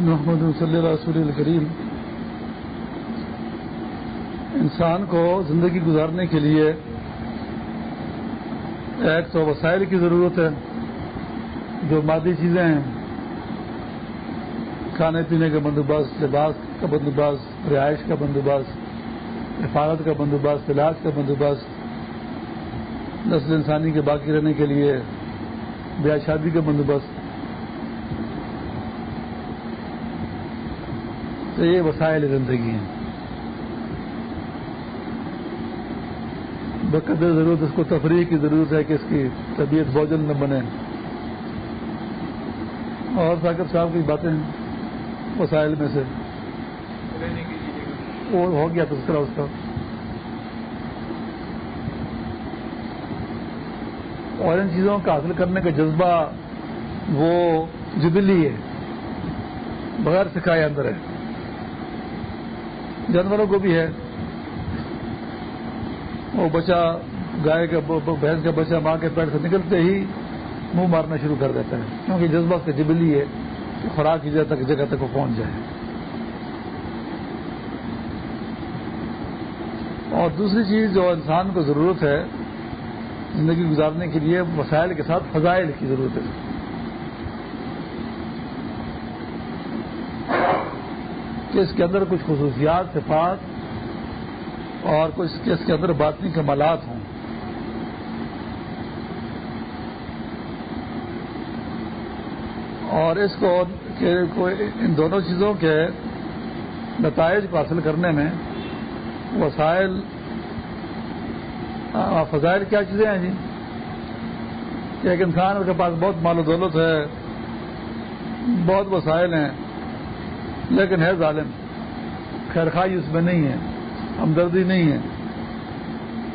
محمد صلی اللہ رسول الکریم، انسان کو زندگی گزارنے کے لیے ایک تو وسائل کی ضرورت ہے، جو مادی چیزیں ہیں، کھانے پینے کا بندوبست، لباس کا بندوبست، رہائش کا بندوبست، حفاظت کا بندوبست، علاج کا بندوبست، نسل انسانی کے باقی رہنے کے لیے بیاہ شادی کا بندوبست تو یہ وسائل زندگی ہیں۔ بقدر ضرورت، اس کو تفریح کی ضرورت ہے کہ اس کی طبیعت بوجن نہ بنے۔ اور ثاقب صاحب کی باتیں وسائل میں سے۔ وہ ہو گیا تذکرہ اس کا۔ اور ان چیزوں کا حاصل کرنے کا جذبہ وہ جبلی ہے۔ بغیر سکھائے اندر ہے۔ جانوروں کو بھی ہے۔ وہ بچہ گائے کا بھینس کا بچہ ماں کے پیڑ سے نکلتے ہی منہ مارنا شروع کر دیتا ہے کیونکہ جذبہ سے جبلی ہے کہ خوراک کی جگہ تک جگہ تک وہ پہنچ جائے۔ اور دوسری چیز جو انسان کو ضرورت ہے زندگی گزارنے کے لیے، وسائل کے ساتھ فضائل کی ضرورت ہے۔ کہ اس کے اندر کچھ خصوصیات، صفات اور کچھ اس کے اندر باطنی کمالات ہوں۔ اور اس کو ان دونوں چیزوں کے نتائج کو حاصل کرنے میں وسائل فضائل کیا چیزیں ہیں جی؟ کہ ایک انسان کے پاس بہت مال و دولت ہے، بہت وسائل ہیں۔ لیکن ہے ظالم۔ خیرخائی اس میں نہیں ہے۔ ہمدردی نہیں ہے۔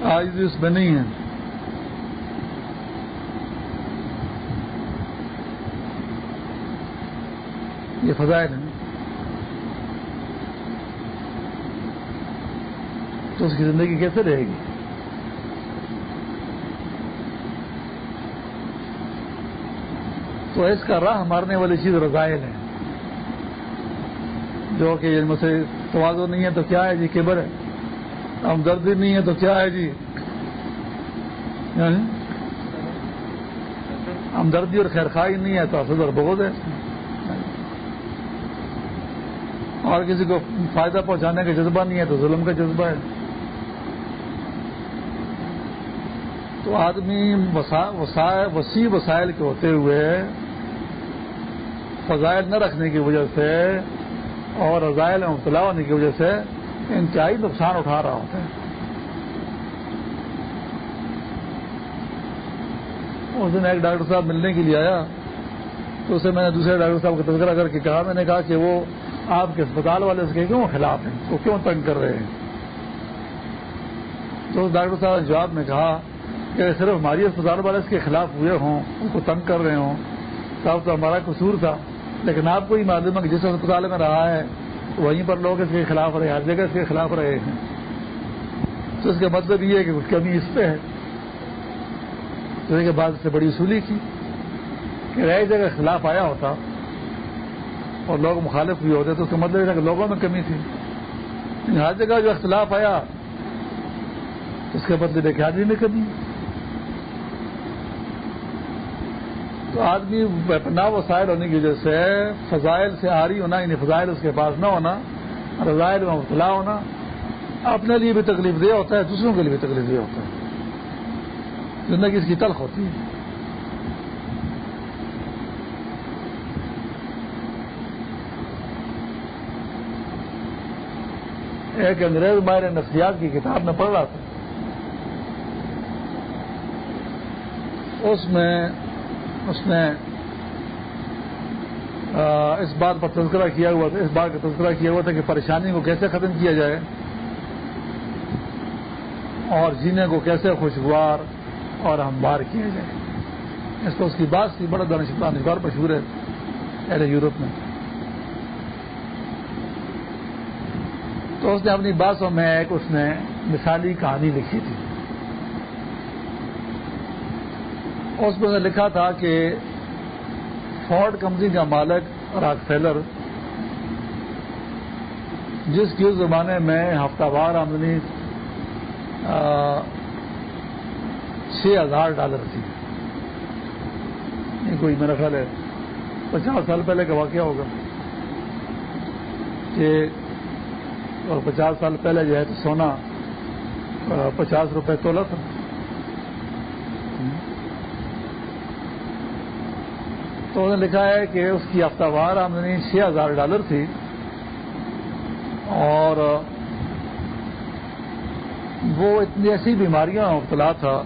آج بھی اس میں نہیں ہے۔ یہ فضائل ہیں۔ تو اس کی زندگی کیسے رہے گی؟ تو اس کا راہ مارنے والی چیز رضائل ہے جو کہ ان میں سے توازو نہیں ہے تو کیا ہے جی؟ کیبر ہے۔ ہمدردی نہیں ہے تو کیا ہے جی؟ یعنی؟ ہمدردی اور خیر خائی نہیں ہے تو اصل اور بہت ہے۔ اور کسی کو فائدہ پہنچانے کا جذبہ نہیں ہے تو ظلم کا جذبہ ہے۔ تو آدمی وسیع وسائل کے ہوتے ہوئے فضائل نہ رکھنے کی وجہ سے اور رضائل میں مبتلا ہونے کی وجہ سے انتہائی نقصان اٹھا رہا ہوتا ہے۔ اس دن ایک ڈاکٹر صاحب ملنے کے لیے آیا۔ تو اسے میں نے دوسرے ڈاکٹر صاحب کا تذکرہ کر کے کہا، میں نے کہا کہ وہ آپ کے اسپتال والے اس کے کیوں خلاف ہیں، وہ کیوں تنگ کر رہے ہیں؟ تو اس ڈاکٹر صاحب نے جواب میں کہا کہ صرف ہماری اسپتال والے اس کے خلاف ہوئے ہوں، ان کو تنگ کر رہے ہوں۔ صاحب، تو ہمارا قصور تھا۔ لیکن آپ کو ہی معلوم ہے کہ جس اسپتال میں رہا ہے، وہیں پر لوگ اس کے خلاف رہے ہر جگہ اس کے خلاف رہے ہیں۔ تو اس کا مطلب یہ ہے کہ کچھ کمی اس پہ ہے۔ تو کے بعد سے بڑی اصولی کی کہ رہی جگہ خلاف آیا ہوتا اور لوگ مخالف بھی ہوتے، تو اس کا مطلب یہ تھا کہ لوگوں میں کمی تھی۔ ہر جگہ جو اختلاف آیا، اس کے بدلے دیکھے آدمی میں کمی۔ تو آدمی نا وسائل ہونے کی وجہ سے فضائل سے آری ہونا یعنی فضائل اس کے پاس نہ ہونا، رضائل میں مبتلا ہونا، اپنے لیے بھی تکلیف دہ ہوتا ہے، دوسروں کے لیے بھی تکلیف دہ ہوتا ہے۔ زندگی اس کی تلخ ہوتی ہے۔ ایک انگریز ماہر نفسیات کی کتاب میں پڑھ رہا تھا۔ اس میں اس نے اس بات پر تذکرہ کیا ہوا تھا اس بات کا تذکرہ کیا ہوا تھا کہ پریشانی کو کیسے ختم کیا جائے اور جینے کو کیسے خوشگوار اور ہموار کیا جائے۔ اس کو اس کی بات کی بڑا دانشور مشہور ہے اہل یورپ میں۔ تو اس نے اپنی باتوں میں ایک اس نے مثالی کہانی لکھی تھی۔ اس میں نے لکھا تھا کہ فورڈ کمپنی کا مالک راک فیلر جس کی اس زمانے میں ہفتہ وار آمدنی چھ ہزار ڈالر تھی۔ یہ کوئی میرا خیال ہے پچاس سال پہلے کا واقعہ ہوگا کہ اور پچاس سال پہلے جو ہے تو سونا پچاس روپے تولا تھا۔ تو انہوں نے لکھا ہے کہ اس کی ہفتہ وار آمدنی چھ ہزار ڈالر تھی۔ اور وہ اتنی ایسی بیماریاں مبتلا تھا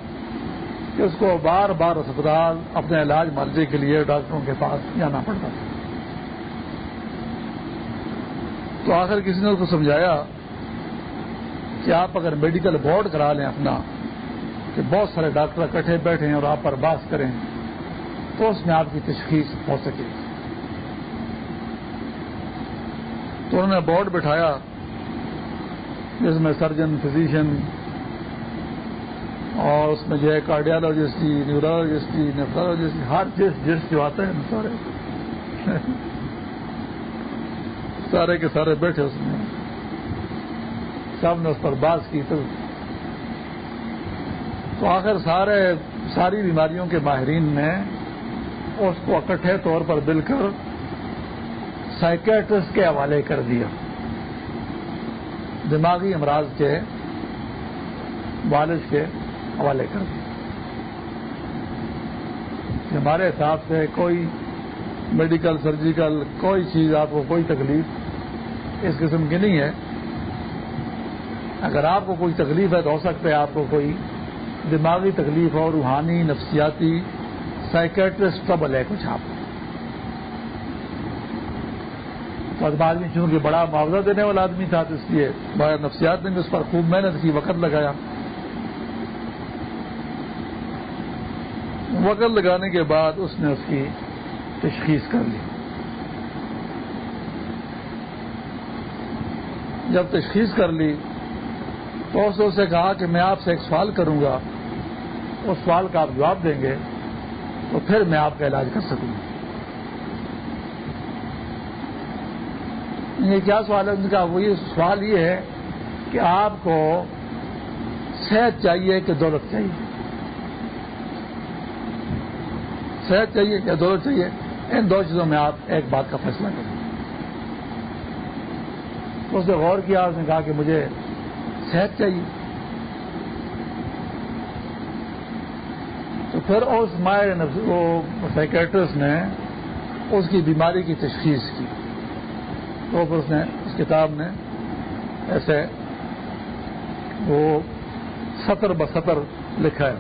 کہ اس کو بار بار اسپتال اپنے علاج مرضی کے لیے ڈاکٹروں کے پاس جانا پڑتا تھا۔ تو آخر کسی نے اس کو سمجھایا کہ آپ اگر میڈیکل بورڈ کرا لیں اپنا کہ بہت سارے ڈاکٹر اکٹھے بیٹھے ہیں اور آپ پر باس کریں۔ تو اس میں آپ کی تشخیص ہو سکے تو انہوں نے بورڈ بٹھایا جس میں سرجن فزیشین اور اس میں جو ہے کارڈیالوجسٹ، نیورولوجسٹ، نیفرولوجسٹ، ہر جس جس جو آتے ہیں، سارے۔ سارے کے سارے بیٹھے اس میں۔ سب نے اس پر باز کی تو۔ تو آخر سارے، ساری بیماریوں کے ماہرین نے اس کو اکٹھے طور پر مل کر سائکیٹرسٹ کے حوالے کر دیا۔ دماغی امراض کے والد کے حوالے کر دیا۔ ہمارے حساب سے کوئی میڈیکل سرجیکل کوئی چیز آپ کو کوئی تکلیف اس قسم کی نہیں ہے۔ اگر آپ کو کوئی تکلیف ہے تو ہو سکتا ہے آپ کو کوئی دماغی تکلیف ہو روحانی نفسیاتی سائکٹرسٹ ٹربل ہے کچھ آپ تو آدمی چونکہ بڑا معاوضہ دینے والا آدمی تھا، تو اس لیے بڑا نفسیات نے بھی اس پر خوب محنت کی، وقت لگایا۔ وقت لگانے کے بعد اس نے اس کی تشخیص کر لی۔ جب تشخیص کر لی، تو اس نے اسے کہا کہ میں آپ سے ایک سوال کروں گا۔ اس سوال کا آپ جواب دیں گے۔ تو پھر میں آپ کا علاج کر سکوں۔ یہ کیا سوال ہے؟ ان کا وہی سوال یہ ہے کہ آپ کو صحت چاہیے کہ دولت چاہیے؟ صحت چاہیے کہ دولت چاہیے؟ ان دو چیزوں میں آپ ایک بات کا فیصلہ کریں۔ اس نے غور کیا، اس نے کہا کہ مجھے صحت چاہیے۔ تو پھر اس مائر سائکٹرسٹ نے اس کی بیماری کی تشخیص کی۔ تو پھر اس نے اس کتاب نے ایسے وہ سطر بسطر لکھا ہے۔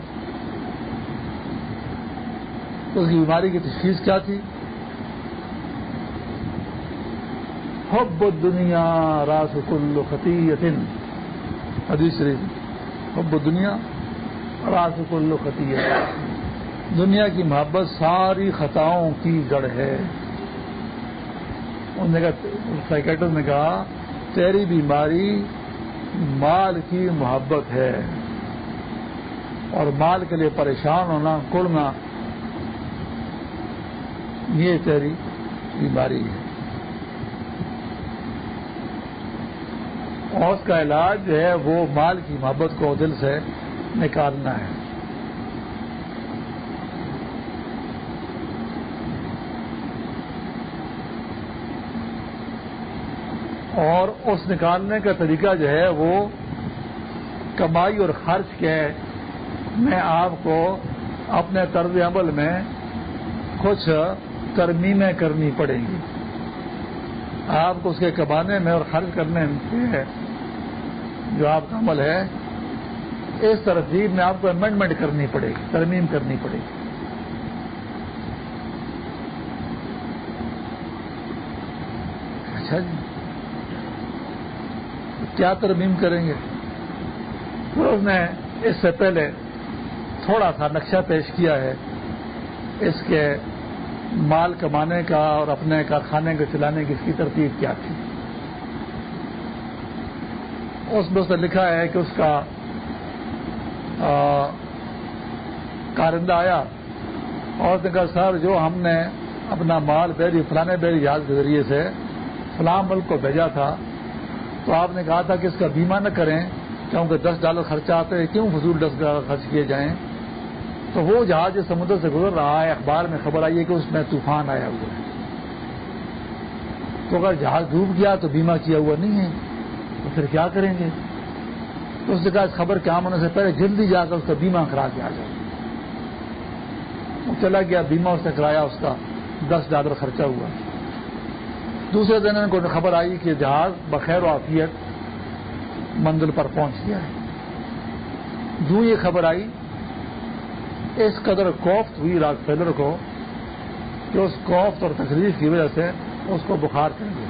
اس کی بیماری کی تشخیص کیا تھی؟ حب دنیا راس کل خطیت حدیث شریف۔ حب دنیا راس کل خطیت دنیا کی محبت ساری خطاؤں کی جڑ ہے۔ سائکٹر نے کہا، تیری بیماری مال کی محبت ہے۔ اور مال کے لیے پریشان ہونا، کڑنا، یہ تیری بیماری ہے۔ اور اس کا علاج جو ہے، وہ مال کی محبت کو دل سے نکالنا ہے۔ اور اس نکالنے کا طریقہ جو ہے وہ کمائی اور خرچ کے میں آپ کو اپنے طرز عمل میں کچھ ترمیمیں کرنی پڑیں گی۔ آپ کو اس کے کمانے میں اور خرچ کرنے میں جو آپ کا عمل ہے اس ترتیب میں آپ کو امینڈمنٹ کرنی پڑے گی، ترمیم کرنی پڑے گی۔ اچھا جی۔ کیا ترمیم کریں گے؟ پھر اس نے اس سے پہلے تھوڑا سا نقشہ پیش کیا ہے۔ اس کے مال کمانے کا اور اپنے کا، کھانے کو چلانے کی اس کی ترتیب کیا تھی۔ اس میں اس نے لکھا ہے کہ اس کا کارندہ آیا اور اس نے کہا، سر، جو ہم نے اپنا مال بیری فلانے بیری جہاز کے ذریعے سے، فلاں ملک کو بھیجا تھا، تو آپ نے کہا تھا کہ اس کا بیمہ نہ کریں، کیونکہ دس ڈالر خرچہ آتے ہیں، کیوں فضول دس ڈالر خرچ کیے جائیں؟ تو وہ جہاز جو سمندر سے گزر رہا ہے، اخبار میں خبر آئی ہے کہ اس میں طوفان آیا ہوا ہے۔ تو اگر جہاز ڈوب گیا تو بیمہ کیا ہوا نہیں ہے، تو پھر کیا کریں گے؟ تو اس نے کہا خبر کام ہونے سے پہلے جلدی جا کر اس کا بیمہ کرا کے آ جائے وہ چلا گیا، بیمہ اس نے کرایا، اس کا دس ڈالر خرچہ ہوا۔ دوسرے دن ان کو خبر آئی کہ جہاز بخیر و عافیت منزل پر پہنچ گیا ہے۔ جو یہ خبر آئی، اس قدر کوفت ہوئی راج فیلر کو کہ اس کوفت اور تکلیف کی وجہ سے اس کو بخار کر گیا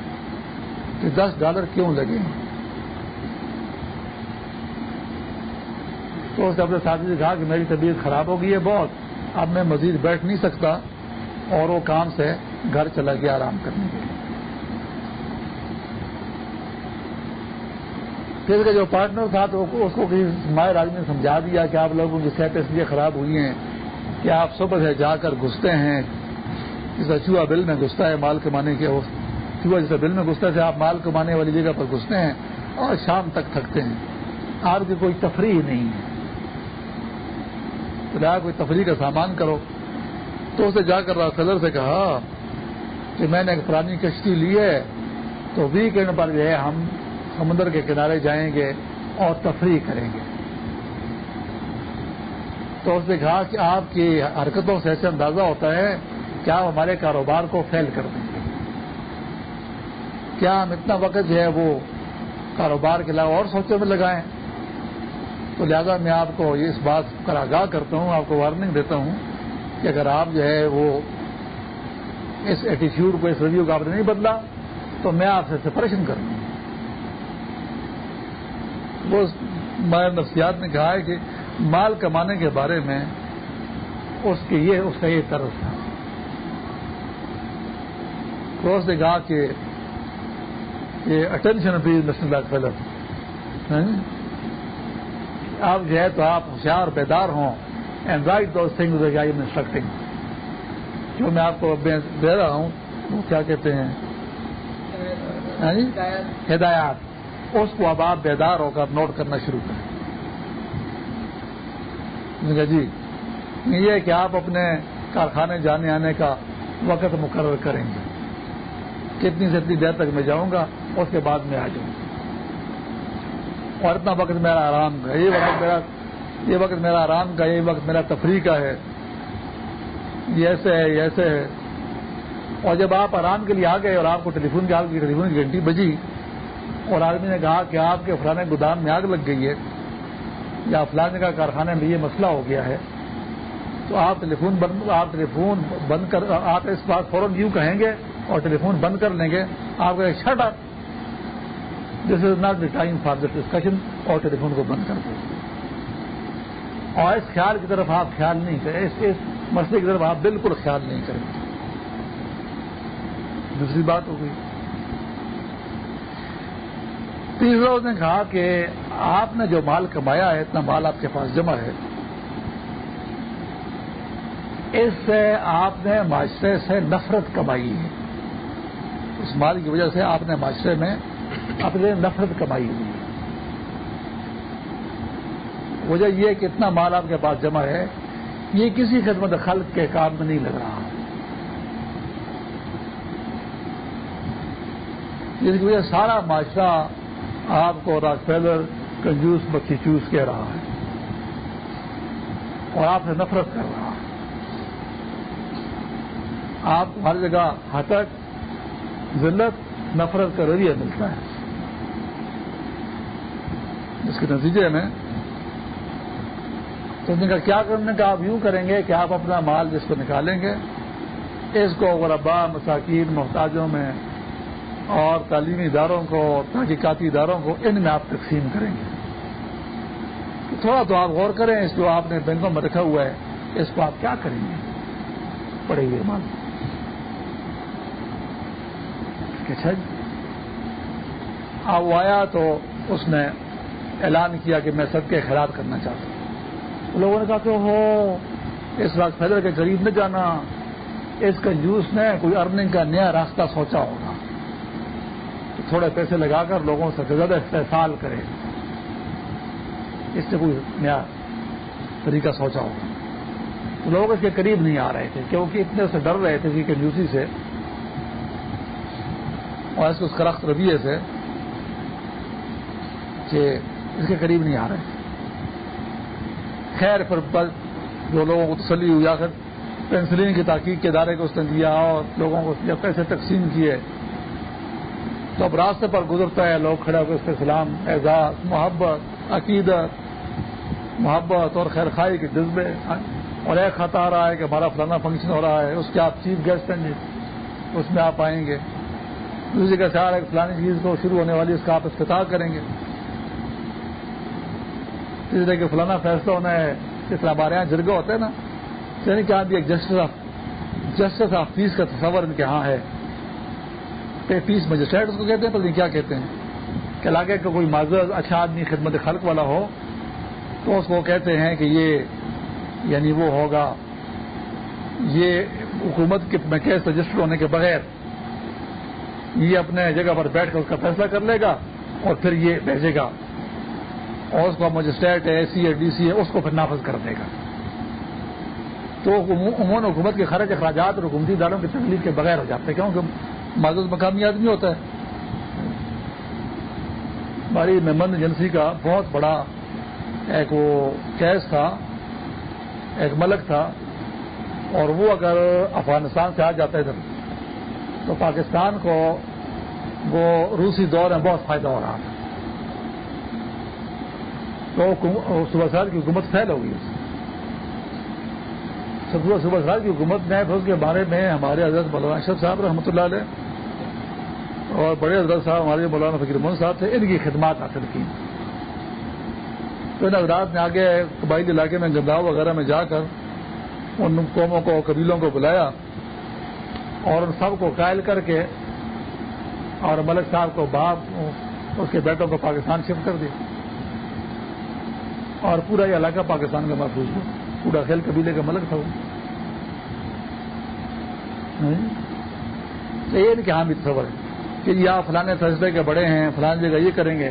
کہ دس ڈالر کیوں لگے؟ تو اس نے اپنے ساتھی سے کہا کہ میری طبیعت خراب ہو گئی ہے بہت، اب میں مزید بیٹھ نہیں سکتا اور وہ کام سے گھر چلا گیا آرام کرنے کے لیے۔ پھر کا جو پارٹنر تھا تو اس کو کسی مائر آدمی نے سمجھا دیا کہ آپ لوگوں کی صحت اس لیے خراب ہوئی ہیں کہ آپ صبح سے جا کر گھستے ہیں۔ جیسا چوہا بل میں گھستا ہے مال کمانے کے چوہا جیسا بل میں گھستا ہے آپ مال کمانے والی جگہ پر گھستے ہیں اور شام تک تھکتے ہیں۔ آپ کی کوئی تفریح نہیں ہے۔ تو کوئی تفریح کا سامان کرو۔ تو اسے جا کر سلر سے کہا کہ میں نے ایک پرانی کشتی لی ہے، تو ویکینڈ پر جو ہے ہم سمندر کے کنارے جائیں گے اور تفریح کریں گے۔ تو اس نے کہا کہ آپ کی حرکتوں سے ایسے اندازہ ہوتا ہے کیا ہمارے کاروبار کو فیل کر دیں گے۔ کیا ہم اتنا وقت جو ہے وہ کاروبار کے علاوہ اور سوچنے میں لگائیں؟ تو لہذا میں آپ کو اس بات پر آگاہ کرتا ہوں، آپ کو وارننگ دیتا ہوں کہ اگر آپ جو ہے وہ اس ایٹیچیوڈ کو، اس ریویو کا آپ نے نہیں بدلا، تو میں آپ سے سپریشن کروں گا۔ وہ نفسیات نے کہا ہے کہ مال کمانے کے بارے میں اس کے یہ، اس کا یہ طرز تھا۔ تو اس نے کہا کہ یہ attention please national lock filler آپ جو ہے تو آپ ہوشیار بیدار ہوں and write those thing I am instructing جو میں آپ کو دے رہا ہوں، وہ کیا کہتے ہیں؟ ہاں جی؟ ہدایات. اس کو اب آپ بیدار ہو کر نوٹ کرنا شروع کریں۔ جی یہ کہ آپ اپنے کارخانے جانے آنے کا وقت مقرر کریں گے۔ کتنی سے اتنی دیر تک میں جاؤں گا، اس کے بعد میں آ جاؤں گا۔ اور اتنا وقت میرا آرام کا یہ وقت میرا یہ وقت میرا آرام کا یہ وقت میرا تفریح کا ہے۔ یہ ایسے ہے، یہ ایسے ہے۔ اور جب آپ آرام کے لیے آ گئے اور آپ کو ٹیلی فون کی آپ کی ٹیلی فون کی گھنٹی بجی اور آدمی نے کہا کہ آپ کے فلانے گودام میں آگ لگ گئی ہے یا فلانے کا کارخانے میں یہ مسئلہ ہو گیا ہے، تو آپ ٹیلی فون بند آپ ٹیلی فون بند کر آپ اس بات فوراً یوں کہیں گے اور ٹیلی فون بند کر لیں گے۔ آپ کا ایک شٹ آپ this is not the time for this discussion اور ٹیلی فون کو بند کر دیں اور اس خیال کی طرف آپ خیال نہیں کریں۔ اس اس مسئلے کی طرف آپ بالکل خیال نہیں کریں۔ دوسری بات ہو گئی۔ تیسرا، اس نے کہا کہ آپ نے جو مال کمایا ہے، اتنا مال آپ کے پاس جمع ہے۔ اس سے آپ نے معاشرے سے نفرت کمائی ہے۔ اس مال کی وجہ سے آپ نے معاشرے میں اپنے نفرت کمائی ہوئی ہے۔ وجہ یہ کہ اتنا مال آپ کے پاس جمع ہے، یہ کسی خدمت خلق کے کام میں نہیں لگ رہا۔ جس کی وجہ سارا معاشرہ آپ کو راک فیلر کنجوس بچی چوس کہہ رہا ہے۔ اور آپ سے نفرت کر رہا ہے۔ آپ ہر جگہ ہتک، ذلت، نفرت کا رویہ ملتا ہے۔ اس کے نتیجے میں تو ان کا کیا کرنے کا آپ یوں کریں گے کہ آپ اپنا مال جس کو نکالیں گے، اس کو غربا، مساکین، محتاجوں میں اور تعلیمی اداروں کو تحقیقاتی اداروں کو ان میں آپ تقسیم کریں گے. تھوڑا تو آپ غور کریں، اس کو آپ نے بینکوں میں رکھا ہوا ہے، اس کو آپ کیا کریں گے؟ پڑے ہوئے مان اچھا جی۔ آیا تو اس نے اعلان کیا کہ میں سب کے خیرات کرنا چاہتا ہوں۔ لوگوں نے کہا کہ ہو اس وقت فیدر کے قریب نہ جانا، اس کنجوس نے کوئی ارننگ کا نیا راستہ سوچا ہوگا۔ تھوڑے پیسے لگا کر لوگوں سے زیادہ استحصال کرے اس سے کوئی نیا طریقہ سوچا ہوگا۔ تو لوگ اس کے قریب نہیں آ رہے تھے، کیونکہ اتنے سے ڈر رہے تھے کہ کنجوسی سے اور ایسے اس کرخت رویے سے کہ اس کے قریب نہیں آ رہے۔ خیر، پر جو لوگوں کو تسلی ہوئی آخر پینسلین کی تحقیق کے ادارے کو اس نے دیا اور لوگوں کو جب پیسے تقسیم کیے۔ تو اب راستے پر گزرتا ہے، لوگ کھڑے ہو کے اس کے سلام، اعزاز، محبت، عقیدت، محبت اور خیر خائی کے جذبے۔ اور ایک خط آ رہا ہے کہ ہمارا فلانا فنکشن ہو رہا ہے، اس کے آپ چیف گیسٹ ہیں جی اس میں آپ آئیں گے۔ دوسری کا خیال ہے کہ فلانی چیز کو شروع ہونے والی، اس کا آپ افتتاح کریں گے۔ تیسرے کہ فلانا فیصلہ ہونا ہے، اس طرح ہمارے یہاں جرگا ہوتا ہے نا یعنی کہ بھی ایک justice of justice of peace کا تصور ان کے ہاں ہے۔ پیس مجسٹریٹ اس کو کہتے ہیں، پتہ نہیں کیا کہتے ہیں۔ کہ علاقے کا کوئی معذر اچھا آدمی خدمت خلق والا ہو، تو اس کو کہتے ہیں کہ یہ یعنی وہ ہوگا۔ یہ حکومت کے میں کیس رجسٹر ہونے کے بغیر یہ اپنے جگہ پر بیٹھ کر اس کا فیصلہ کر لے گا اور پھر یہ بھیجے گا۔ اور اس کو مجسٹریٹ ہے اے سی ہے ڈی سی ہے، اس کو پھر نافذ کر دے گا۔ تو عموماً حکومت کے خرچ، اخراجات اور حکومتی اداروں کی تکلیف کے بغیر ہو جاتے ہیں، کیونکہ معذوز مقامی آدمی ہوتا ہے۔ ہماری ممبر ایجنسی کا بہت بڑا ایک وہ کیس تھا، ایک ملک تھا، اور وہ اگر افغانستان سے آ جاتا ہے تو پاکستان کو وہ روسی دور میں بہت فائدہ ہو رہا تھا۔ تو صبح سال کی حکومت فیل ہوگی صبح صبح سال کی حکومت میں اس کے بارے میں ہمارے حضرت مولانا اشرف صاحب رحمۃ اللہ علیہ اور بڑے حضرت صاحب ہمارے مولانا فکر محمد صاحب تھے، ان کی خدمات حاصل کی۔ تو ان حضرات نے آگے قبائلی علاقے میں گنداؤ وغیرہ میں جا کر ان قوموں کو، قبیلوں کو بلایا اور ان سب کو قائل کر کے اور ملک صاحب کو باپ، اس کے بیٹوں کو پاکستان شفٹ کر دیا۔ اور پورا یہ علاقہ پاکستان کا محفوظ ہو پورا خیل قبیلے کا ملک تھا وہ۔ یہ نہیں کہ ہاں بھی تصور ہے کہ یہ آپ فلانے فیصلے کے بڑے ہیں فلان جگہ یہ کریں گے۔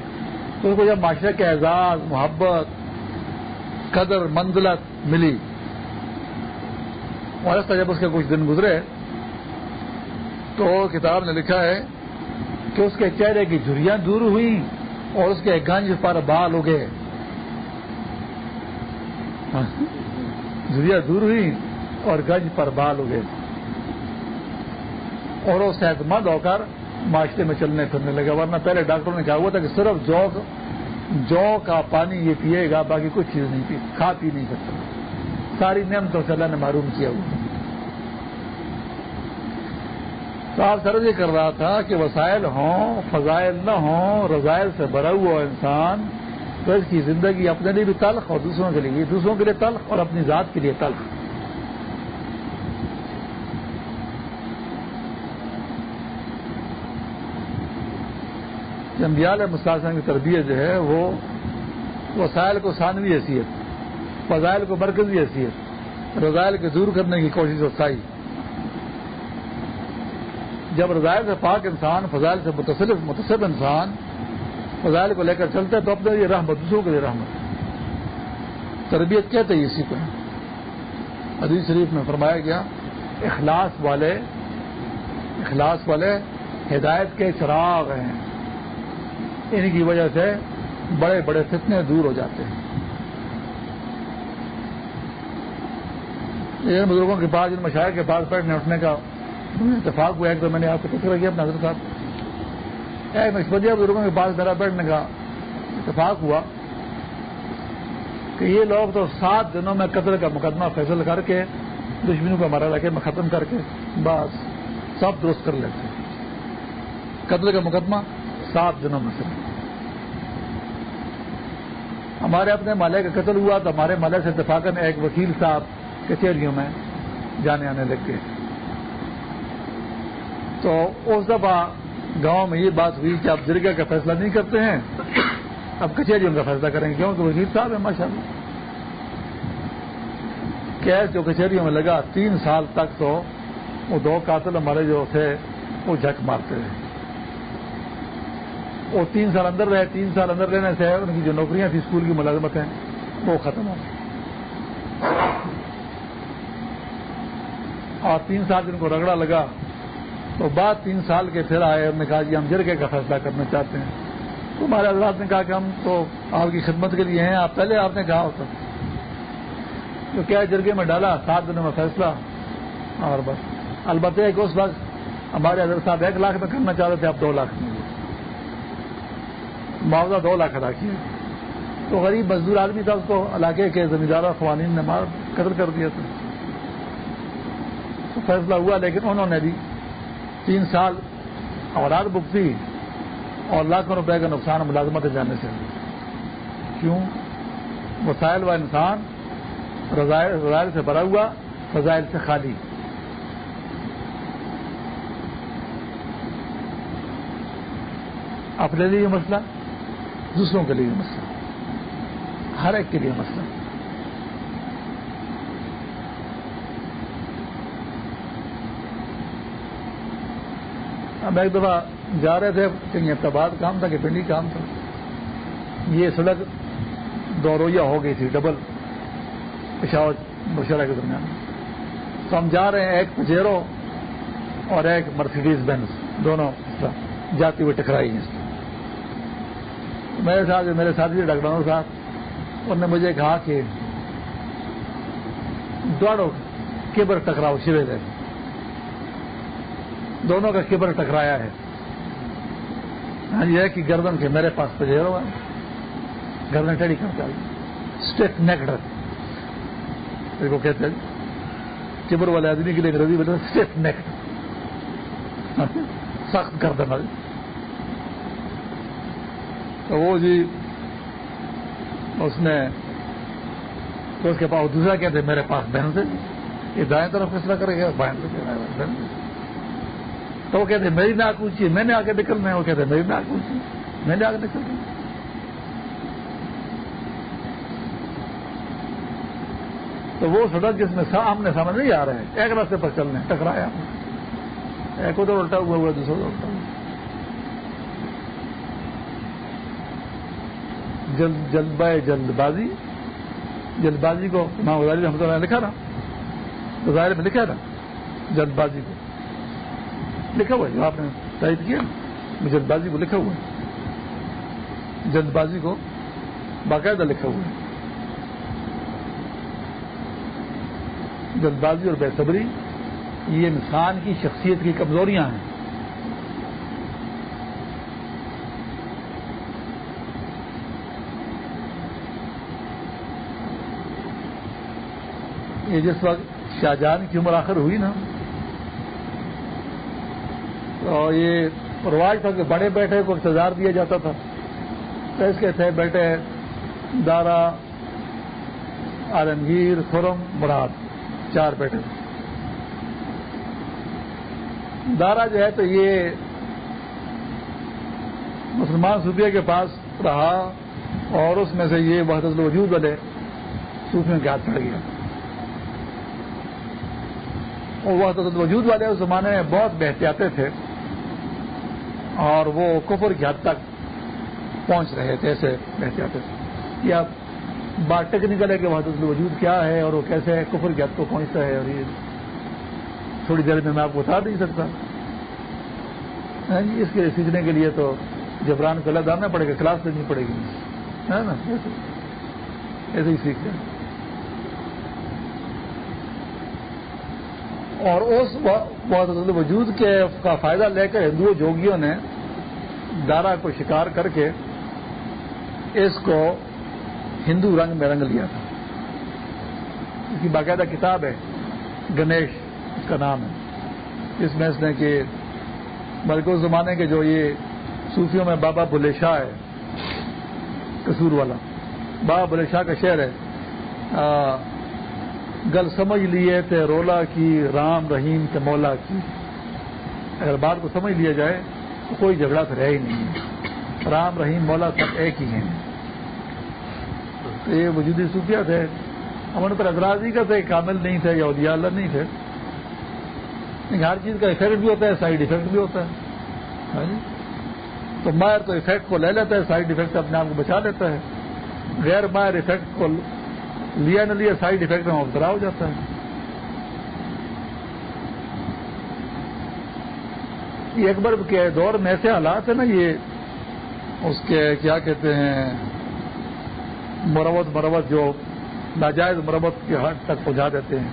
تو ان کو جب معاشرے کے اعزاز، محبت، قدر، منزلت ملی اور جب اس کے کچھ دن گزرے تو کتاب نے لکھا ہے کہ اس کے چہرے کی جھریاں دور ہوئی اور اس کے گنج پر بال اگے۔ جھریاں دور ہوئی اور گنج پر بال اگے اور وہ صحت مند ہو کر معاشرے میں چلنے پھرنے لگا ورنہ پہلے ڈاکٹروں نے کہا ہوا تھا کہ صرف جو جو کا پانی یہ پیے گا، باقی کچھ چیز نہیں پی، کھا پی نہیں سکتا۔ ساری نعمتوں سے اللہ نے معروم کیا ہوا۔ تو آپ سر یہ کر رہا تھا کہ وسائل ہوں، فضائل نہ ہوں، رضائل سے بھرا ہوا انسان تو اس کی زندگی اپنے لیے بھی تلخ اور دوسروں کے لیے دوسروں کے لیے تلخ اور اپنی ذات کے لیے تلخ جمبیال مسلسل کی تربیت جو ہے وہ وسائل کو ثانوی حیثیت، فضائل کو مرکزی حیثیت، رضائل کے دور کرنے کی کوشش ہوتا جب رضائل سے پاک انسان، فضائل سے متصف انسان فضائل کو لے کر چلتے تو اپنے لیے رحمت، دوسروں کے لیے رحمت۔ تربیت کہتے ہیں اسی کو؟ حدیث شریف میں فرمایا گیا، اخلاص والے اخلاص والے ہدایت کے چراغ ہیں۔ ان کی وجہ سے بڑے بڑے فتنے دور ہو جاتے ہیں۔ ان بزرگوں کے پاس، ان مشاعر کے پاس بیٹھنے، اٹھنے کا اتفاق ہوا ہے۔ تو میں نے آپ کو ٹکر کیا، اپنا حضرت صاحب۔ نسبتیہ بزرگوں کے پاس میرا بیٹھنے کا اتفاق ہوا کہ یہ لوگ تو سات دنوں میں قتل کا مقدمہ فیصل کر کے، دشمنوں کو ہمارا علاقے میں ختم کر کے بس سب درست کر لیتے قتل کا مقدمہ سات دنوں میں سے۔ ہمارے اپنے مالے کا قتل ہوا تو ہمارے مالے سے اتفاق ایک وکیل صاحب کچہریوں میں جانے آنے لگ گئے۔ تو اس دفعہ گاؤں میں یہ بات ہوئی کہ آپ جرگا کا فیصلہ نہیں کرتے ہیں اب کچہریوں کا فیصلہ کریں گے۔ کیونکہ وزیر صاحب ہے ماشاء اللہ۔ کیس جو کچہریوں میں لگا، تین سال تک تو وہ دو قاتل ہمارے جو تھے، وہ جھک مارتے رہے۔ وہ تین سال اندر رہے، تین سال اندر رہنے سے ان کی جو نوکریاں تھیں، اسکول کی ملازمت ہیں وہ ختم ہو گئی۔ اور تین سال جن کو رگڑا لگا تو بعد تین سال کے پھر آئے انہوں نے کہا جی ہم جرگے کا فیصلہ کرنا چاہتے ہیں۔ تو ہمارے حضرات نے کہا کہ ہم تو آپ کی خدمت کے لیے ہیں، آپ پہلے آپ نے کہا ہوتا۔ تو کیا جرگے میں ڈالا؟ سات دنوں میں فیصلہ۔ اور بس۔ البتہ ایک اس وقت ہمارے حضرت صاحب ایک لاکھ میں کرنا چاہ رہے تھے آپ دو لاکھ میں معاوضہ دو لاکھ ادا کیا تو غریب مزدور آدمی تھا اس کو علاقے کے زمیندار خوانین نے مار، قتل کر دیا تھا۔ تو فیصلہ ہوا، لیکن انہوں نے بھی تین سال اوراد بکتی اور لاکھوں روپے کا نقصان ملازمت جانے سے۔ کیوں؟ وسائل و انسان رضائل سے بھرا ہوا فضائل سے خالی۔ اپنے لیے یہ مسئلہ، دوسروں کے لیے مسئلہ۔ ہر ایک کے لیے مسئلہ۔ اب ایک دفعہ جا رہے تھے، کہیں احتباد کام تھا کہ پنڈی کام تھا۔ یہ سڑک دو ہو گئی تھی، ڈبل پشاور مشورہ کے درمیان۔ تو ہم جا رہے ہیں، ایک پجیرو اور ایک مرسیڈیز بینس دونوں جاتی ہوئی ٹکرائی ہیں میرے ساتھ، میرے ساتھی ڈاکٹر صاحب۔ انہوں نے مجھے کہا کہ دوڑو کیبر ٹکراؤ، شرے دے۔ دونوں کا کیبر ٹکرایا ہے۔ ہاں جی، یہ کہ گردن کے میرے پاس پجیر ہوا گردن ٹیڑی کر کرتا اسٹیٹ نیکڈ کو کہتے ہیں جی۔ کیبر والے آدمی کے لیے انگریزی بولتے اسٹیٹ نیکڈ سخت گردن والی تو وہ جی اس نے تو اس کے پاس دوسرا کہتے میرے پاس بہن سے۔ یہ دائیں طرف فیصلہ کرے گا؟ بائیں طرف تو وہ کہتے میری ناک اونچی ہے۔ میں نے آ کے نکلنا ہے وہ کہتے میری ناک اونچی میں نے آ کے نکلنا تو وہ سڑک جس میں سامنے سامنے نہیں آ رہے ہیں، ایک راستے پر چلنے ٹکرایا۔ ایک ادھر الٹا ہوا ہوا دوسرا الٹا ہوا۔ جلد جلد بائے جلد بازی جلد بازی کو امام غزالی رحمۃ اللہ نے لکھا نا تو میں لکھا نا جلد بازی کو۔ لکھا ہوا ہے، جو آپ نے تائید کیا جلد بازی کو لکھا ہوا ہے۔ جلد بازی کو باقاعدہ لکھا ہوا ہے۔ جلد بازی اور بے صبری، یہ انسان کی شخصیت کی کمزوریاں ہیں۔ یہ جس وقت شاہجہان کی عمر آخر ہوئی نا تو یہ رواج تھا کہ بڑے بیٹے کو انتظار دیا جاتا تھا۔ تو اس کے تھے بیٹے دارا عالمگیر خرم مراد، چار بیٹے۔ دارا جو ہے تو یہ مسلمان صوفیہ کے پاس رہا اور اس میں سے یہ وحدت الوجود والے صوفیوں کے ہاتھ پڑ گیا اور وحدت الوجود والے اس زمانے میں بہت بحتیاتے تھے۔ اور وہ کفر کی حد تک پہنچ رہے تھے، ایسے بحتیاتے تھے۔ یا بات ٹیکنیکل ہے کہ وحدت الوجود کیا ہے اور وہ کیسے کفر کی حد کو پہنچتا ہے اور یہ تھوڑی دیر میں میں آپ کو بتا نہیں سکتا۔ ہاں جی، اس کے سیکھنے کے لیے تو جبران کو اللہ ڈالنا پڑے گا، کلاس لینی پڑے گی۔ ہے نا، ایسے ہی۔ سیکھتے ہیں اور اس وجود کے کا فائدہ لے کر ہندو جوگیوں نے دارا کو شکار کر کے اس کو ہندو رنگ میں رنگ لیا تھا۔ اس کی باقاعدہ کتاب ہے، گنیش، اس کا نام ہے۔ اس میں اس نے کہ بلکہ اس زمانے کے جو یہ صوفیوں میں بابا بلے شاہ ہے، کسور والا، بابا بلے شاہ کا شہر ہے گل سمجھ لیے تھے رولا کی، رام، رحیم کے مولا کی۔ اگر بات کو سمجھ لیا جائے تو کوئی جھگڑا تو رہ ہی نہیں۔ رام، رحیم، مولا سب ایک ہی ہیں۔ تو یہ وجودی صوفیہ تھے ہمارے پر اعتراضی کا تھے کامل نہیں تھے یا ادیا اللہ نہیں تھے۔ لیکن ہر چیز کا افیکٹ بھی ہوتا ہے سائڈ افیکٹ بھی ہوتا ہے۔ ہاں جی؟ تو مائر تو افیکٹ کو لے لیتا ہے سائڈ افیکٹ اپنے آپ کو بچا لیتا ہے۔ غیر مائر افیکٹ کو لیا نہ لیا سائڈ افیکٹ میں مبتلا ہو جاتا ہے۔ یہ اکبر کے دور میں ایسے حالات ہیں نا، یہ اس کے کیا کہتے ہیں مرمت مرمت جو ناجائز مرمت کے حد تک پہنچا دیتے ہیں۔